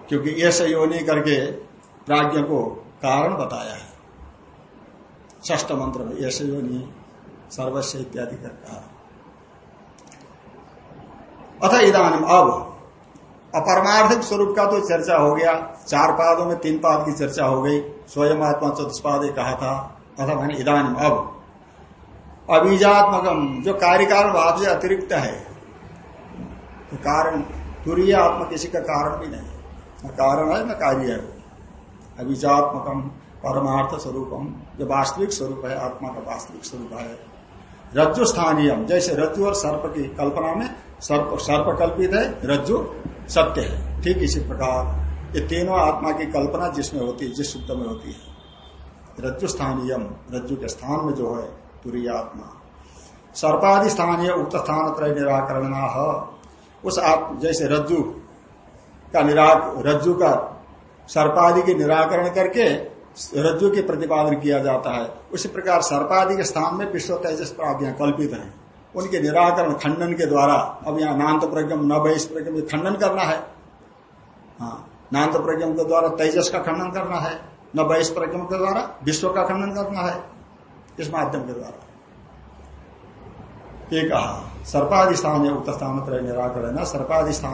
S1: क्योंकि ये संयोनी करके प्राज्ञ को कारण बताया है। ष्ट मंत्र में ये योनि सर्वस्व इत्यादि कर कहा अथ इधानी अब अपरमार्थिक स्वरूप का तो चर्चा हो गया। चार पादों में तीन पाद की चर्चा हो गई। स्वयं आत्मा चतुष्पाद कहा था। अथा मैंने इधानी अब अभिजात्मकम, जो कार्यकारण भाव से अतिरिक्त है तो कारण तुरीय आत्मा किसी का कारण भी नहीं। न कारण है, न कार्य है। अभिजात्मकम, परमार्थ स्वरूपम, जो वास्तविक स्वरूप है, आत्मा का वास्तविक स्वरूप है। रज्जु स्थानीय जैसे रज्जु और सर्प की कल्पना में सर्प सर्प कल्पित है, रज्जु सत्य है। ठीक इसी प्रकार ये तीनों आत्मा की कल्पना जिसमें होती है, जिस शुद्ध में होती है। रज्जु स्थानीय रज्जु के स्थान में जो है तुरी आत्मा। सर्पादि स्थानीय उक्त स्थान त्रय निराकरण उस आप, जैसे रज्जु का निरा रज्जु का सर्पादि के निराकरण करके रज्जु के प्रतिपादन किया जाता है, उसी प्रकार सर्पादि के स्थान में विश्व तेजस प्राज्ञा कल्पित है। उनके निराकरण खंडन के द्वारा, अब यहाँ नान्त प्रज्ञम न बहिष खंडन करना है। हाँ नान्त प्रज्ञम के द्वारा तेजस का खंडन करना है, न बहिष के द्वारा विश्व का खंडन करना है, इस माध्यम के द्वारा। ये कहा सर्पाधि स्थान है उक्त स्थान त्रय निराकरण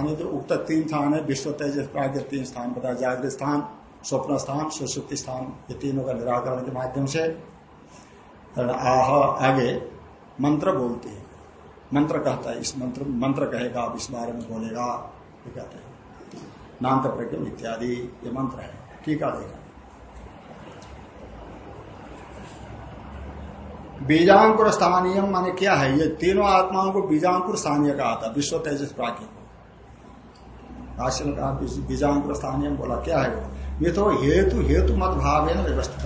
S1: है जो उक्त तीन स्थान है, विश्व तेजस प्राग्ञ तीन स्थान बताया जागृत स्थान, स्वप्न स्थान, सुसुप्ति स्थान, ये तीनों का निराकरण के माध्यम से। आह, आगे मंत्र बोलते हैं। मंत्र कहता है, इस मंत्र मंत्र कहेगा, आप इस बारे में बोलेगा, ये कहते हैं। नाम प्रज्ञ इत्यादि, ये मंत्र है। है, देखा। बीजांकुर स्थानीय माने क्या है? ये तीनों आत्माओं को बीजांकुर स्थानीय कहा था, विश्व तेजस प्राज्ञ को भाष्य में कहा बीजांकुर स्थानीय बोला, क्या है वो? मिथो हेतु हेतु मत भाव है ना व्यवस्थित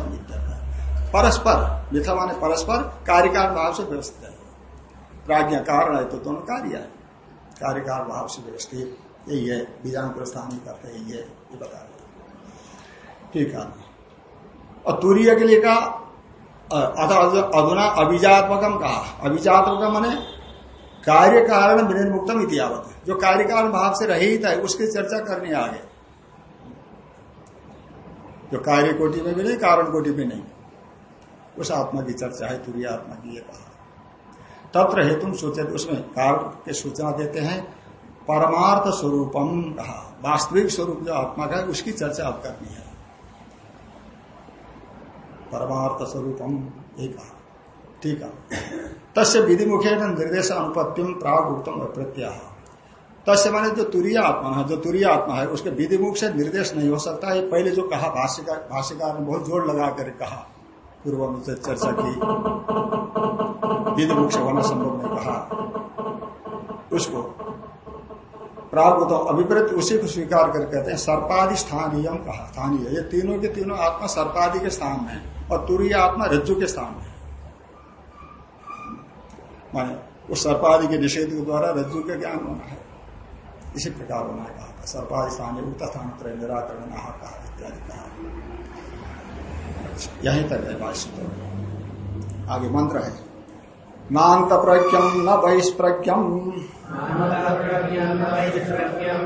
S1: परस्पर, मिथा माने परस्पर कार्यकार भाव से व्यवस्थित है। प्राज्ञा कारण है तो दोनों कार्य है। कार्यकार भाव से व्यवस्थित। यही है बीजान प्रस्थान करते यही है, ये बता रहे ठीक है। और तुरीय के लिए कहा अधुना अभिजात्मकम कहा। अभिजात्मकम मैंने कार्य कारण विनिर्मुक्तम इतिहावत जो कार्य कारण भाव से रहित है, उसकी चर्चा करनी आगे। जो कार्य कोटि में भी नहीं, कारण कोटि में नहीं। उस आत्मा की चर्चा है तुरी आत्मा की ये कहा तत्र हेतु सूचित उसमें कारण के सूचना देते हैं, परमार्थ स्वरूपम कहा वास्तविक स्वरूप जो आत्मा का है, उसकी चर्चा अब करनी है। परमार्थ स्वरूपम एक ठीक है। तस्य विधि मुखे निर्देश अनुपत्तिम प्राग उत्तम प्रत्याह तस्य माने जो तुरीय आत्मा है, जो तुरीय आत्मा है, उसके विधि मुख से निर्देश नहीं हो सकता। है पहले जो कहा, भाष्यकार भाष्यकार ने बहुत ज़ोर लगा कर कहा। पूर्व में चर्चा की। विधि से होना संभव नहीं कहा। उसको प्राग अभिप्रेत उसी को स्वीकार कर कहते हैं, सर्पादि स्थानीय कहा। स्थानीय, ये तीनों के तीनों आत्मा सर्पादि के स्थान में और तुरीय आत्मा रज्जु के स्थान में माने, उस सर्पादि के निषेध के द्वारा रज्जु का ज्ञान होना है। इसी प्रकार होना कहा था। सर्पादि स्थानीय, उक्त स्थान निराकरण कहा इत्यादि कहा। यहीं तक है भाष्य आगे मंत्र है। नान्त प्रज्ञम न बहिष्प्रज्ञम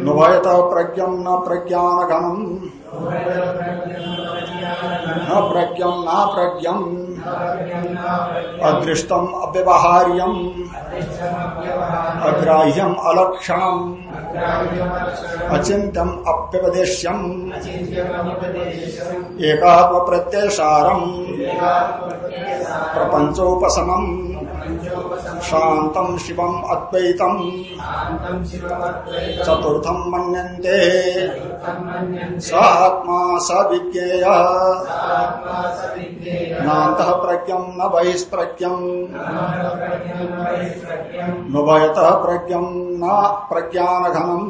S1: नुभयत प्रज्ञम न प्रज्ञान घनम न प्रज्ञम न प्रज्ञम। अदृष्टम अव्यवहार्यम। अग्राह्यम अलक्षणम। अचिंत्यम अप्यपदेश्यम। एकात्म प्रत्ययसारम प्रपंचोपशम शांतम शिवम अद्वैतम। चतुर्थम मनते स आत्मा स विज्ञेय। नात प्रज्ञम न बहिष्प्रज्ञम नुभयत प्रज्ञम न प्रज्ञान घनम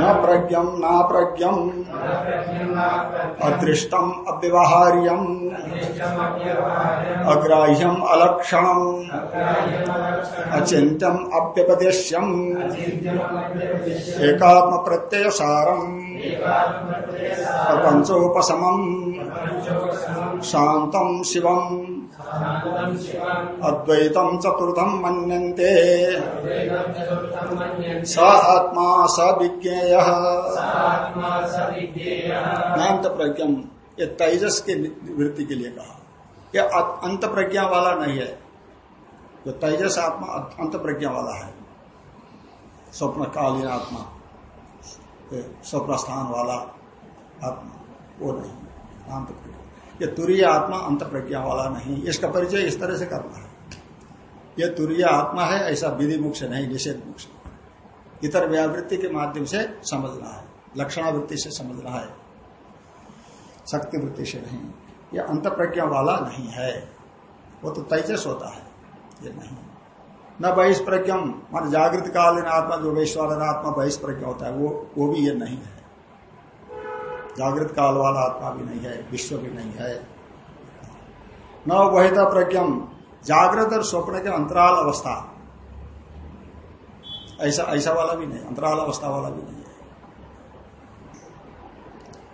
S1: न प्रज्ञम। न प्रज्ञम। अदृष्टम अव्यवहार्यम। अग्राह्यम अलक्षणम। अचिंत्यम अव्यपदेश्यम एकात्म प्रत्यय सारम प्रपंचोपशम शांतम शिवम। अद्वैतम चतुर्थम मनते स आत्मा स विज्ञेय। नान्त प्रज्ञम ये तेजस के वृत्ति के लिए कहा। यह अंत प्रज्ञा वाला नहीं है। जो तेजस आत्मा अंत प्रज्ञा वाला है। स्वप्न कालीन आत्मा स्वप्न स्थान वाला आत्मा, वो नहीं अंत प्रज्ञा ये तुरीय आत्मा अंत प्रज्ञा वाला नहीं इसका परिचय इस तरह से करना है। ये तुरीय आत्मा है, ऐसा विधि मुख से नहीं, निषेध मुख से इतर व्यावृत्ति के माध्यम से समझना है। लक्षणावृत्ति से समझना है। शक्ति वृत्ति से नहीं। ये अंत प्रज्ञा वाला नहीं है। वो तो तेजस होता है। ये नहीं। न बहिष्प्रज्ञम, मान जागृत कालीन आत्मा, जो वैश्वाल आत्मा बहिष्प्रज्ञा होता है, वो वो भी ये नहीं है। जागृत काल वाला आत्मा भी नहीं है, विश्व भी नहीं है। न वहिता प्रज्ञम जागृत और स्वप्न के अंतराल अवस्था। ऐसा ऐसा वाला भी नहीं, अंतराल अवस्था वाला भी नहीं है।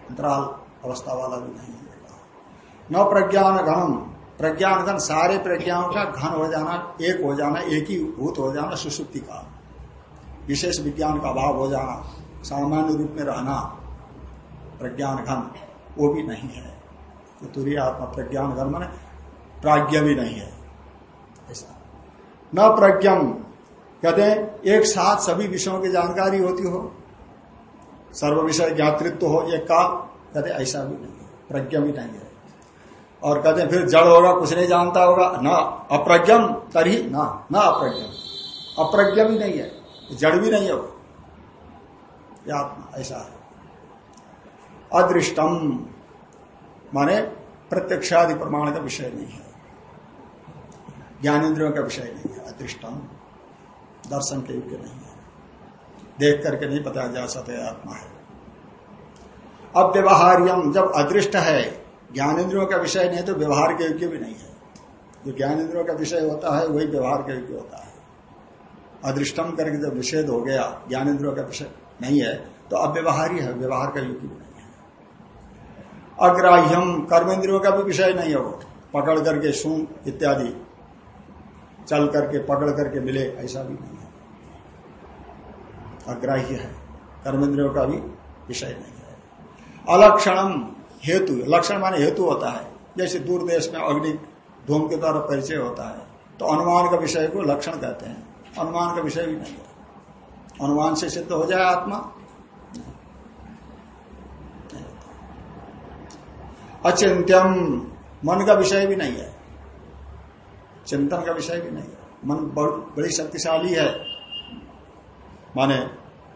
S1: अंतराल अवस्था वाला भी नहीं है। न प्रज्ञान घनम। प्रज्ञान घन सारे प्रज्ञाओं का घन हो जाना, एक हो जाना, एक ही भूत हो जाना, सुसुप्ति का। विशेष विज्ञान का अभाव हो जाना, सामान्य रूप में रहना, प्रज्ञान घन, वो भी नहीं है। तो तुरी आत्मा प्रज्ञान घन मान प्राज्ञ भी नहीं है। ऐसा। न प्रज्ञम, कहते हैं, एक साथ सभी विषयों की जानकारी होती हो सर्व विषय ज्ञातृत्व हो, एक काल कहते ऐसा भी नहीं है। प्रज्ञ भी नहीं है। और कहते हैं, फिर जड़ होगा, कुछ नहीं जानता होगा। न, अप्रज्ञम, तरी, न न अप्रज्ञम। अप्रज्ञ भी नहीं है, जड़ भी नहीं है वो। आत्मा, ऐसा है। अदृष्टम, माने प्रत्यक्षादि प्रमाण का विषय नहीं है। ज्ञानेन्द्रियों का विषय नहीं है, अदृष्टम, दर्शन के योग्य नहीं है। देख करके नहीं बताया जा सकते आत्मा है। अव्यवहार्यम, जब अदृष्ट है ज्ञानेन्द्रियों का विषय नहीं तो व्यवहार के योग्य भी नहीं है। जो ज्ञानेन्द्रियों का विषय होता है, वही व्यवहार के योग्य होता है। अदृष्टम करके जब निषेध हो गया, ज्ञानेन्द्रियों का विषय नहीं है तो अव्यवहार्य है, व्यवहार का योग्य भी नहीं है। अग्राह्यम कर्मेंद्रियों का भी विषय नहीं है वो। पकड़ करके सुन, इत्यादि। चल करके, पकड़ करके मिले, ऐसा भी नहीं है। अग्राह्य है कर्मेंद्रियों का भी विषय नहीं है। अलक्षणम हेतु, लक्षण माने हेतु होता है। जैसे दूर देश में अग्नि, धूम के द्वारा परिचय होता है तो अनुमान का विषय को लक्षण कहते हैं। अनुमान का विषय भी नहीं अनुमान से सिद्ध हो जाए आत्मा। अचिंत्यम, मन का विषय भी नहीं है। चिंतन का विषय भी नहीं है। मन बड़ी शक्तिशाली है। माने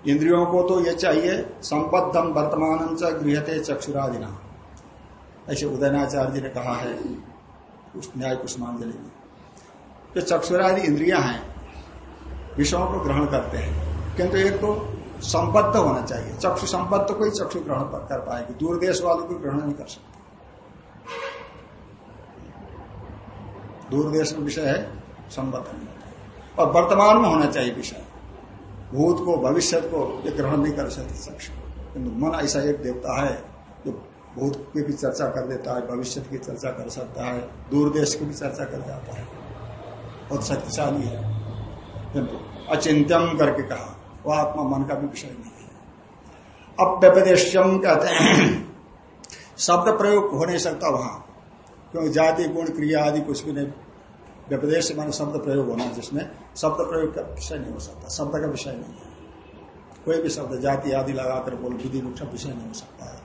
S1: इंद्रियों को तो ये चाहिए संबद्धम वर्तमान च गृहते चक्षुरादिना। ऐसे उदयनाचार्य ने कहा है उस न्याय कुष्मांजलि में जो चक्षुरादि इंद्रियाँ हैं, विषयों को ग्रहण करते हैं। किंतु एक तो संबद्ध होना चाहिए। चक्षु संबद्ध को ही चक्षु ग्रहण कर पाएगी। दूरदेश वालों को ग्रहण नहीं कर सकते। दूरदेश में विषय है, संबद्ध नहीं और वर्तमान में होना चाहिए विषय। भूत को, भविष्य को ये ग्रहण नहीं कर सकते चक्षु। किंतु मन ऐसा एक देवता है, जो भूत की भी चर्चा कर देता है, भविष्य की चर्चा कर सकता है, दूर देश की भी चर्चा कर जाता है। बहुत शक्तिशाली है। किंतु अचिंत्यम करके कहा वह आत्मा मन का भी विषय नहीं है। अब व्यपदेश्यम कहते हैं, शब्द प्रयोग हो नहीं सकता वहाँ, क्योंकि जाति, गुण, क्रिया आदि कुछ भी नहीं। व्यपदेश माने शब्द प्रयोग होना जिसमें शब्द प्रयोग का विषय नहीं हो सकता, शब्द का विषय नहीं है। कोई भी शब्द, जाति आदि लगाकर बोल, विधि मुख्य विषय नहीं हो सकता है।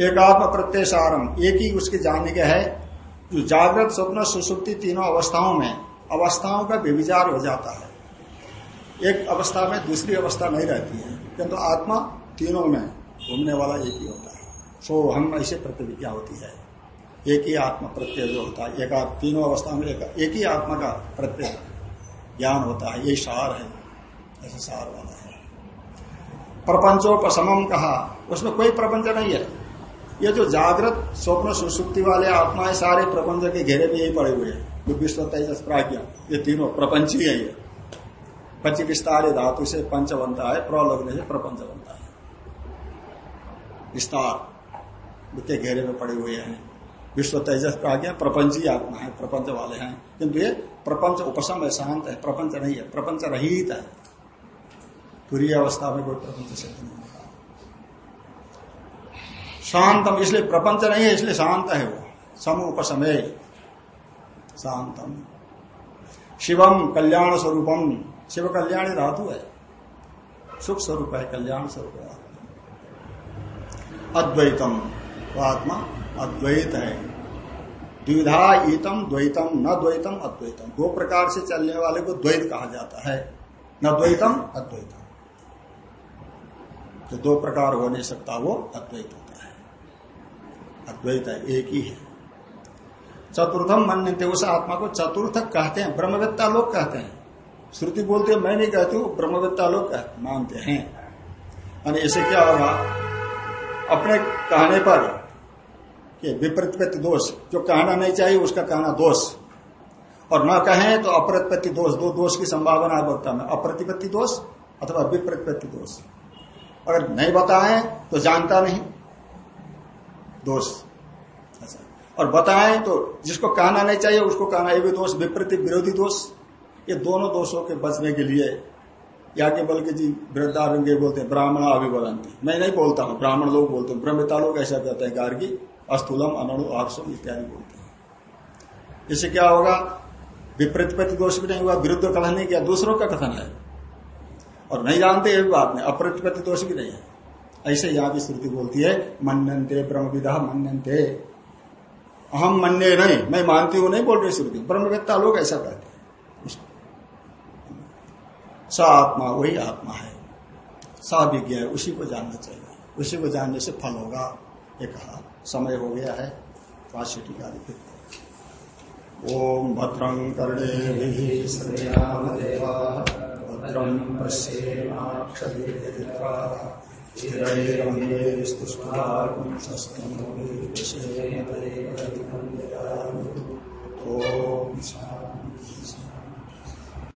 S1: एकात्म प्रत्यय सारम एक ही उसके जानने के है जो जागृत स्वप्न सुसुप्ति तीनों अवस्थाओं में अवस्थाओं का व्यविचार हो जाता है। एक अवस्था में दूसरी अवस्था नहीं रहती है किंतु आत्मा तीनों में घूमने वाला एक ही होता है। सो हम ऐसे प्रतिविज्ञा होती है। एक ही आत्मा प्रत्यय जो होता है एक तीनों अवस्था में एक, एक ही आत्मा का प्रत्यय ज्ञान होता है। ये सार है ऐसा सार वाला है। प्रपंचोपमम कहा उसमें कोई प्रपंच नहीं है। ये जो जागृत स्वप्न सुसुप्ति वाले आत्मा है सारे प्रपंच के घेरे में यही पड़े हुए हैं। जो विश्व तेजस प्राज्ञा, ये तीनों प्रपंच ही है ये। पंच विस्तार धातु से पंच बनता है, प्रलग्न से प्रपंच बनता है। विस्तार के घेरे में पड़े हुए हैं। विश्व तेजस गया प्रपंची आत्मा है, प्रपंच वाले हैं। किंतु ये प्रपंच उपशम है, शांत है, प्रपंच नहीं है, प्रपंच रहित है। पूरी अवस्था में कोई प्रपंच सिद्ध नहीं शांतम, इसलिए प्रपंच नहीं है, इसलिए शांत है वो। सम उपसमय शांतम। शिवम कल्याण स्वरूपम। शिव कल्याण धातु है। सुख स्वरूप है, कल्याण स्वरूप अद्वैतम। वो आत्मा अद्वैत है। द्विधा ईतम द्वैतम, न द्वैतम, अद्वैतम। दो प्रकार से चलने वाले को द्वैत कहा जाता है। न द्वैतम, अद्वैतम। तो दो प्रकार हो नहीं सकता वो अद्वैत होता है। अद्वैत है एक ही है। चतुर्थम मान्यते उस आत्मा को चतुर्थ कहते हैं, ब्रह्मवेत्ता लोग कहते हैं। श्रुति बोलते हैं, मैं नहीं कहती हूँ, ब्रह्मवेत्ता लोग मानते हैं। यानी इसे क्या होगा? अपने कहने पर कि विप्रतिपत्ति दोष, जो कहना नहीं चाहिए, उसका कहना दोष। और न कहें तो अप्रतिपत्ति दोष, दो दोष की संभावना है वक्ता में। अप्रतिपत्ति दोष अथवा विप्रतिपत्ति दोष। अगर नहीं बताएँ तो जानता नहीं। दोष अच्छा। और बताएँ तो जिसको कहना नहीं चाहिए, उसको कहना ये भी दोष विप्रति विरोधी दोष ये दोनों दोषों के बचने के लिए या के बल्कि जी वृद्धारंगे बोलते हैं, ब्राह्मण अभिवदंती। मैं नहीं बोलता हूँ, ब्राह्मण लोग बोलते हैं। ब्रह्मता लोग ऐसा कहते हैं, गार्गी, अस्थूलम अनु आक्षम इत्यादि बोलते हैं। इससे क्या होगा? विप्रतिपत्ति दोष भी नहीं हुआ, विरुद्ध कथन नहीं किया, दूसरों का कथन है। और नहीं जानते ये बात नहीं अप्रतिपत्ति दोष भी नहीं है। ऐसे यहाँ भी श्रुति बोलती है मनते ब्रह्म विधा मनते अहम मन्य नहीं, मैं मानती हूँ, नहीं बोल रही श्रुति। ब्रह्मवेत्ता लोग ऐसा कहते हैं। स आत्मा, वही आत्मा है। सा विज्ञ है, उसी को जानना चाहिए। उसी को जानने से फल होगा, ये कहा। समय हो गया है पाँच टीका ओम भद्रं कर्णे भद्रं पश्येमाक्षरा ओम शांति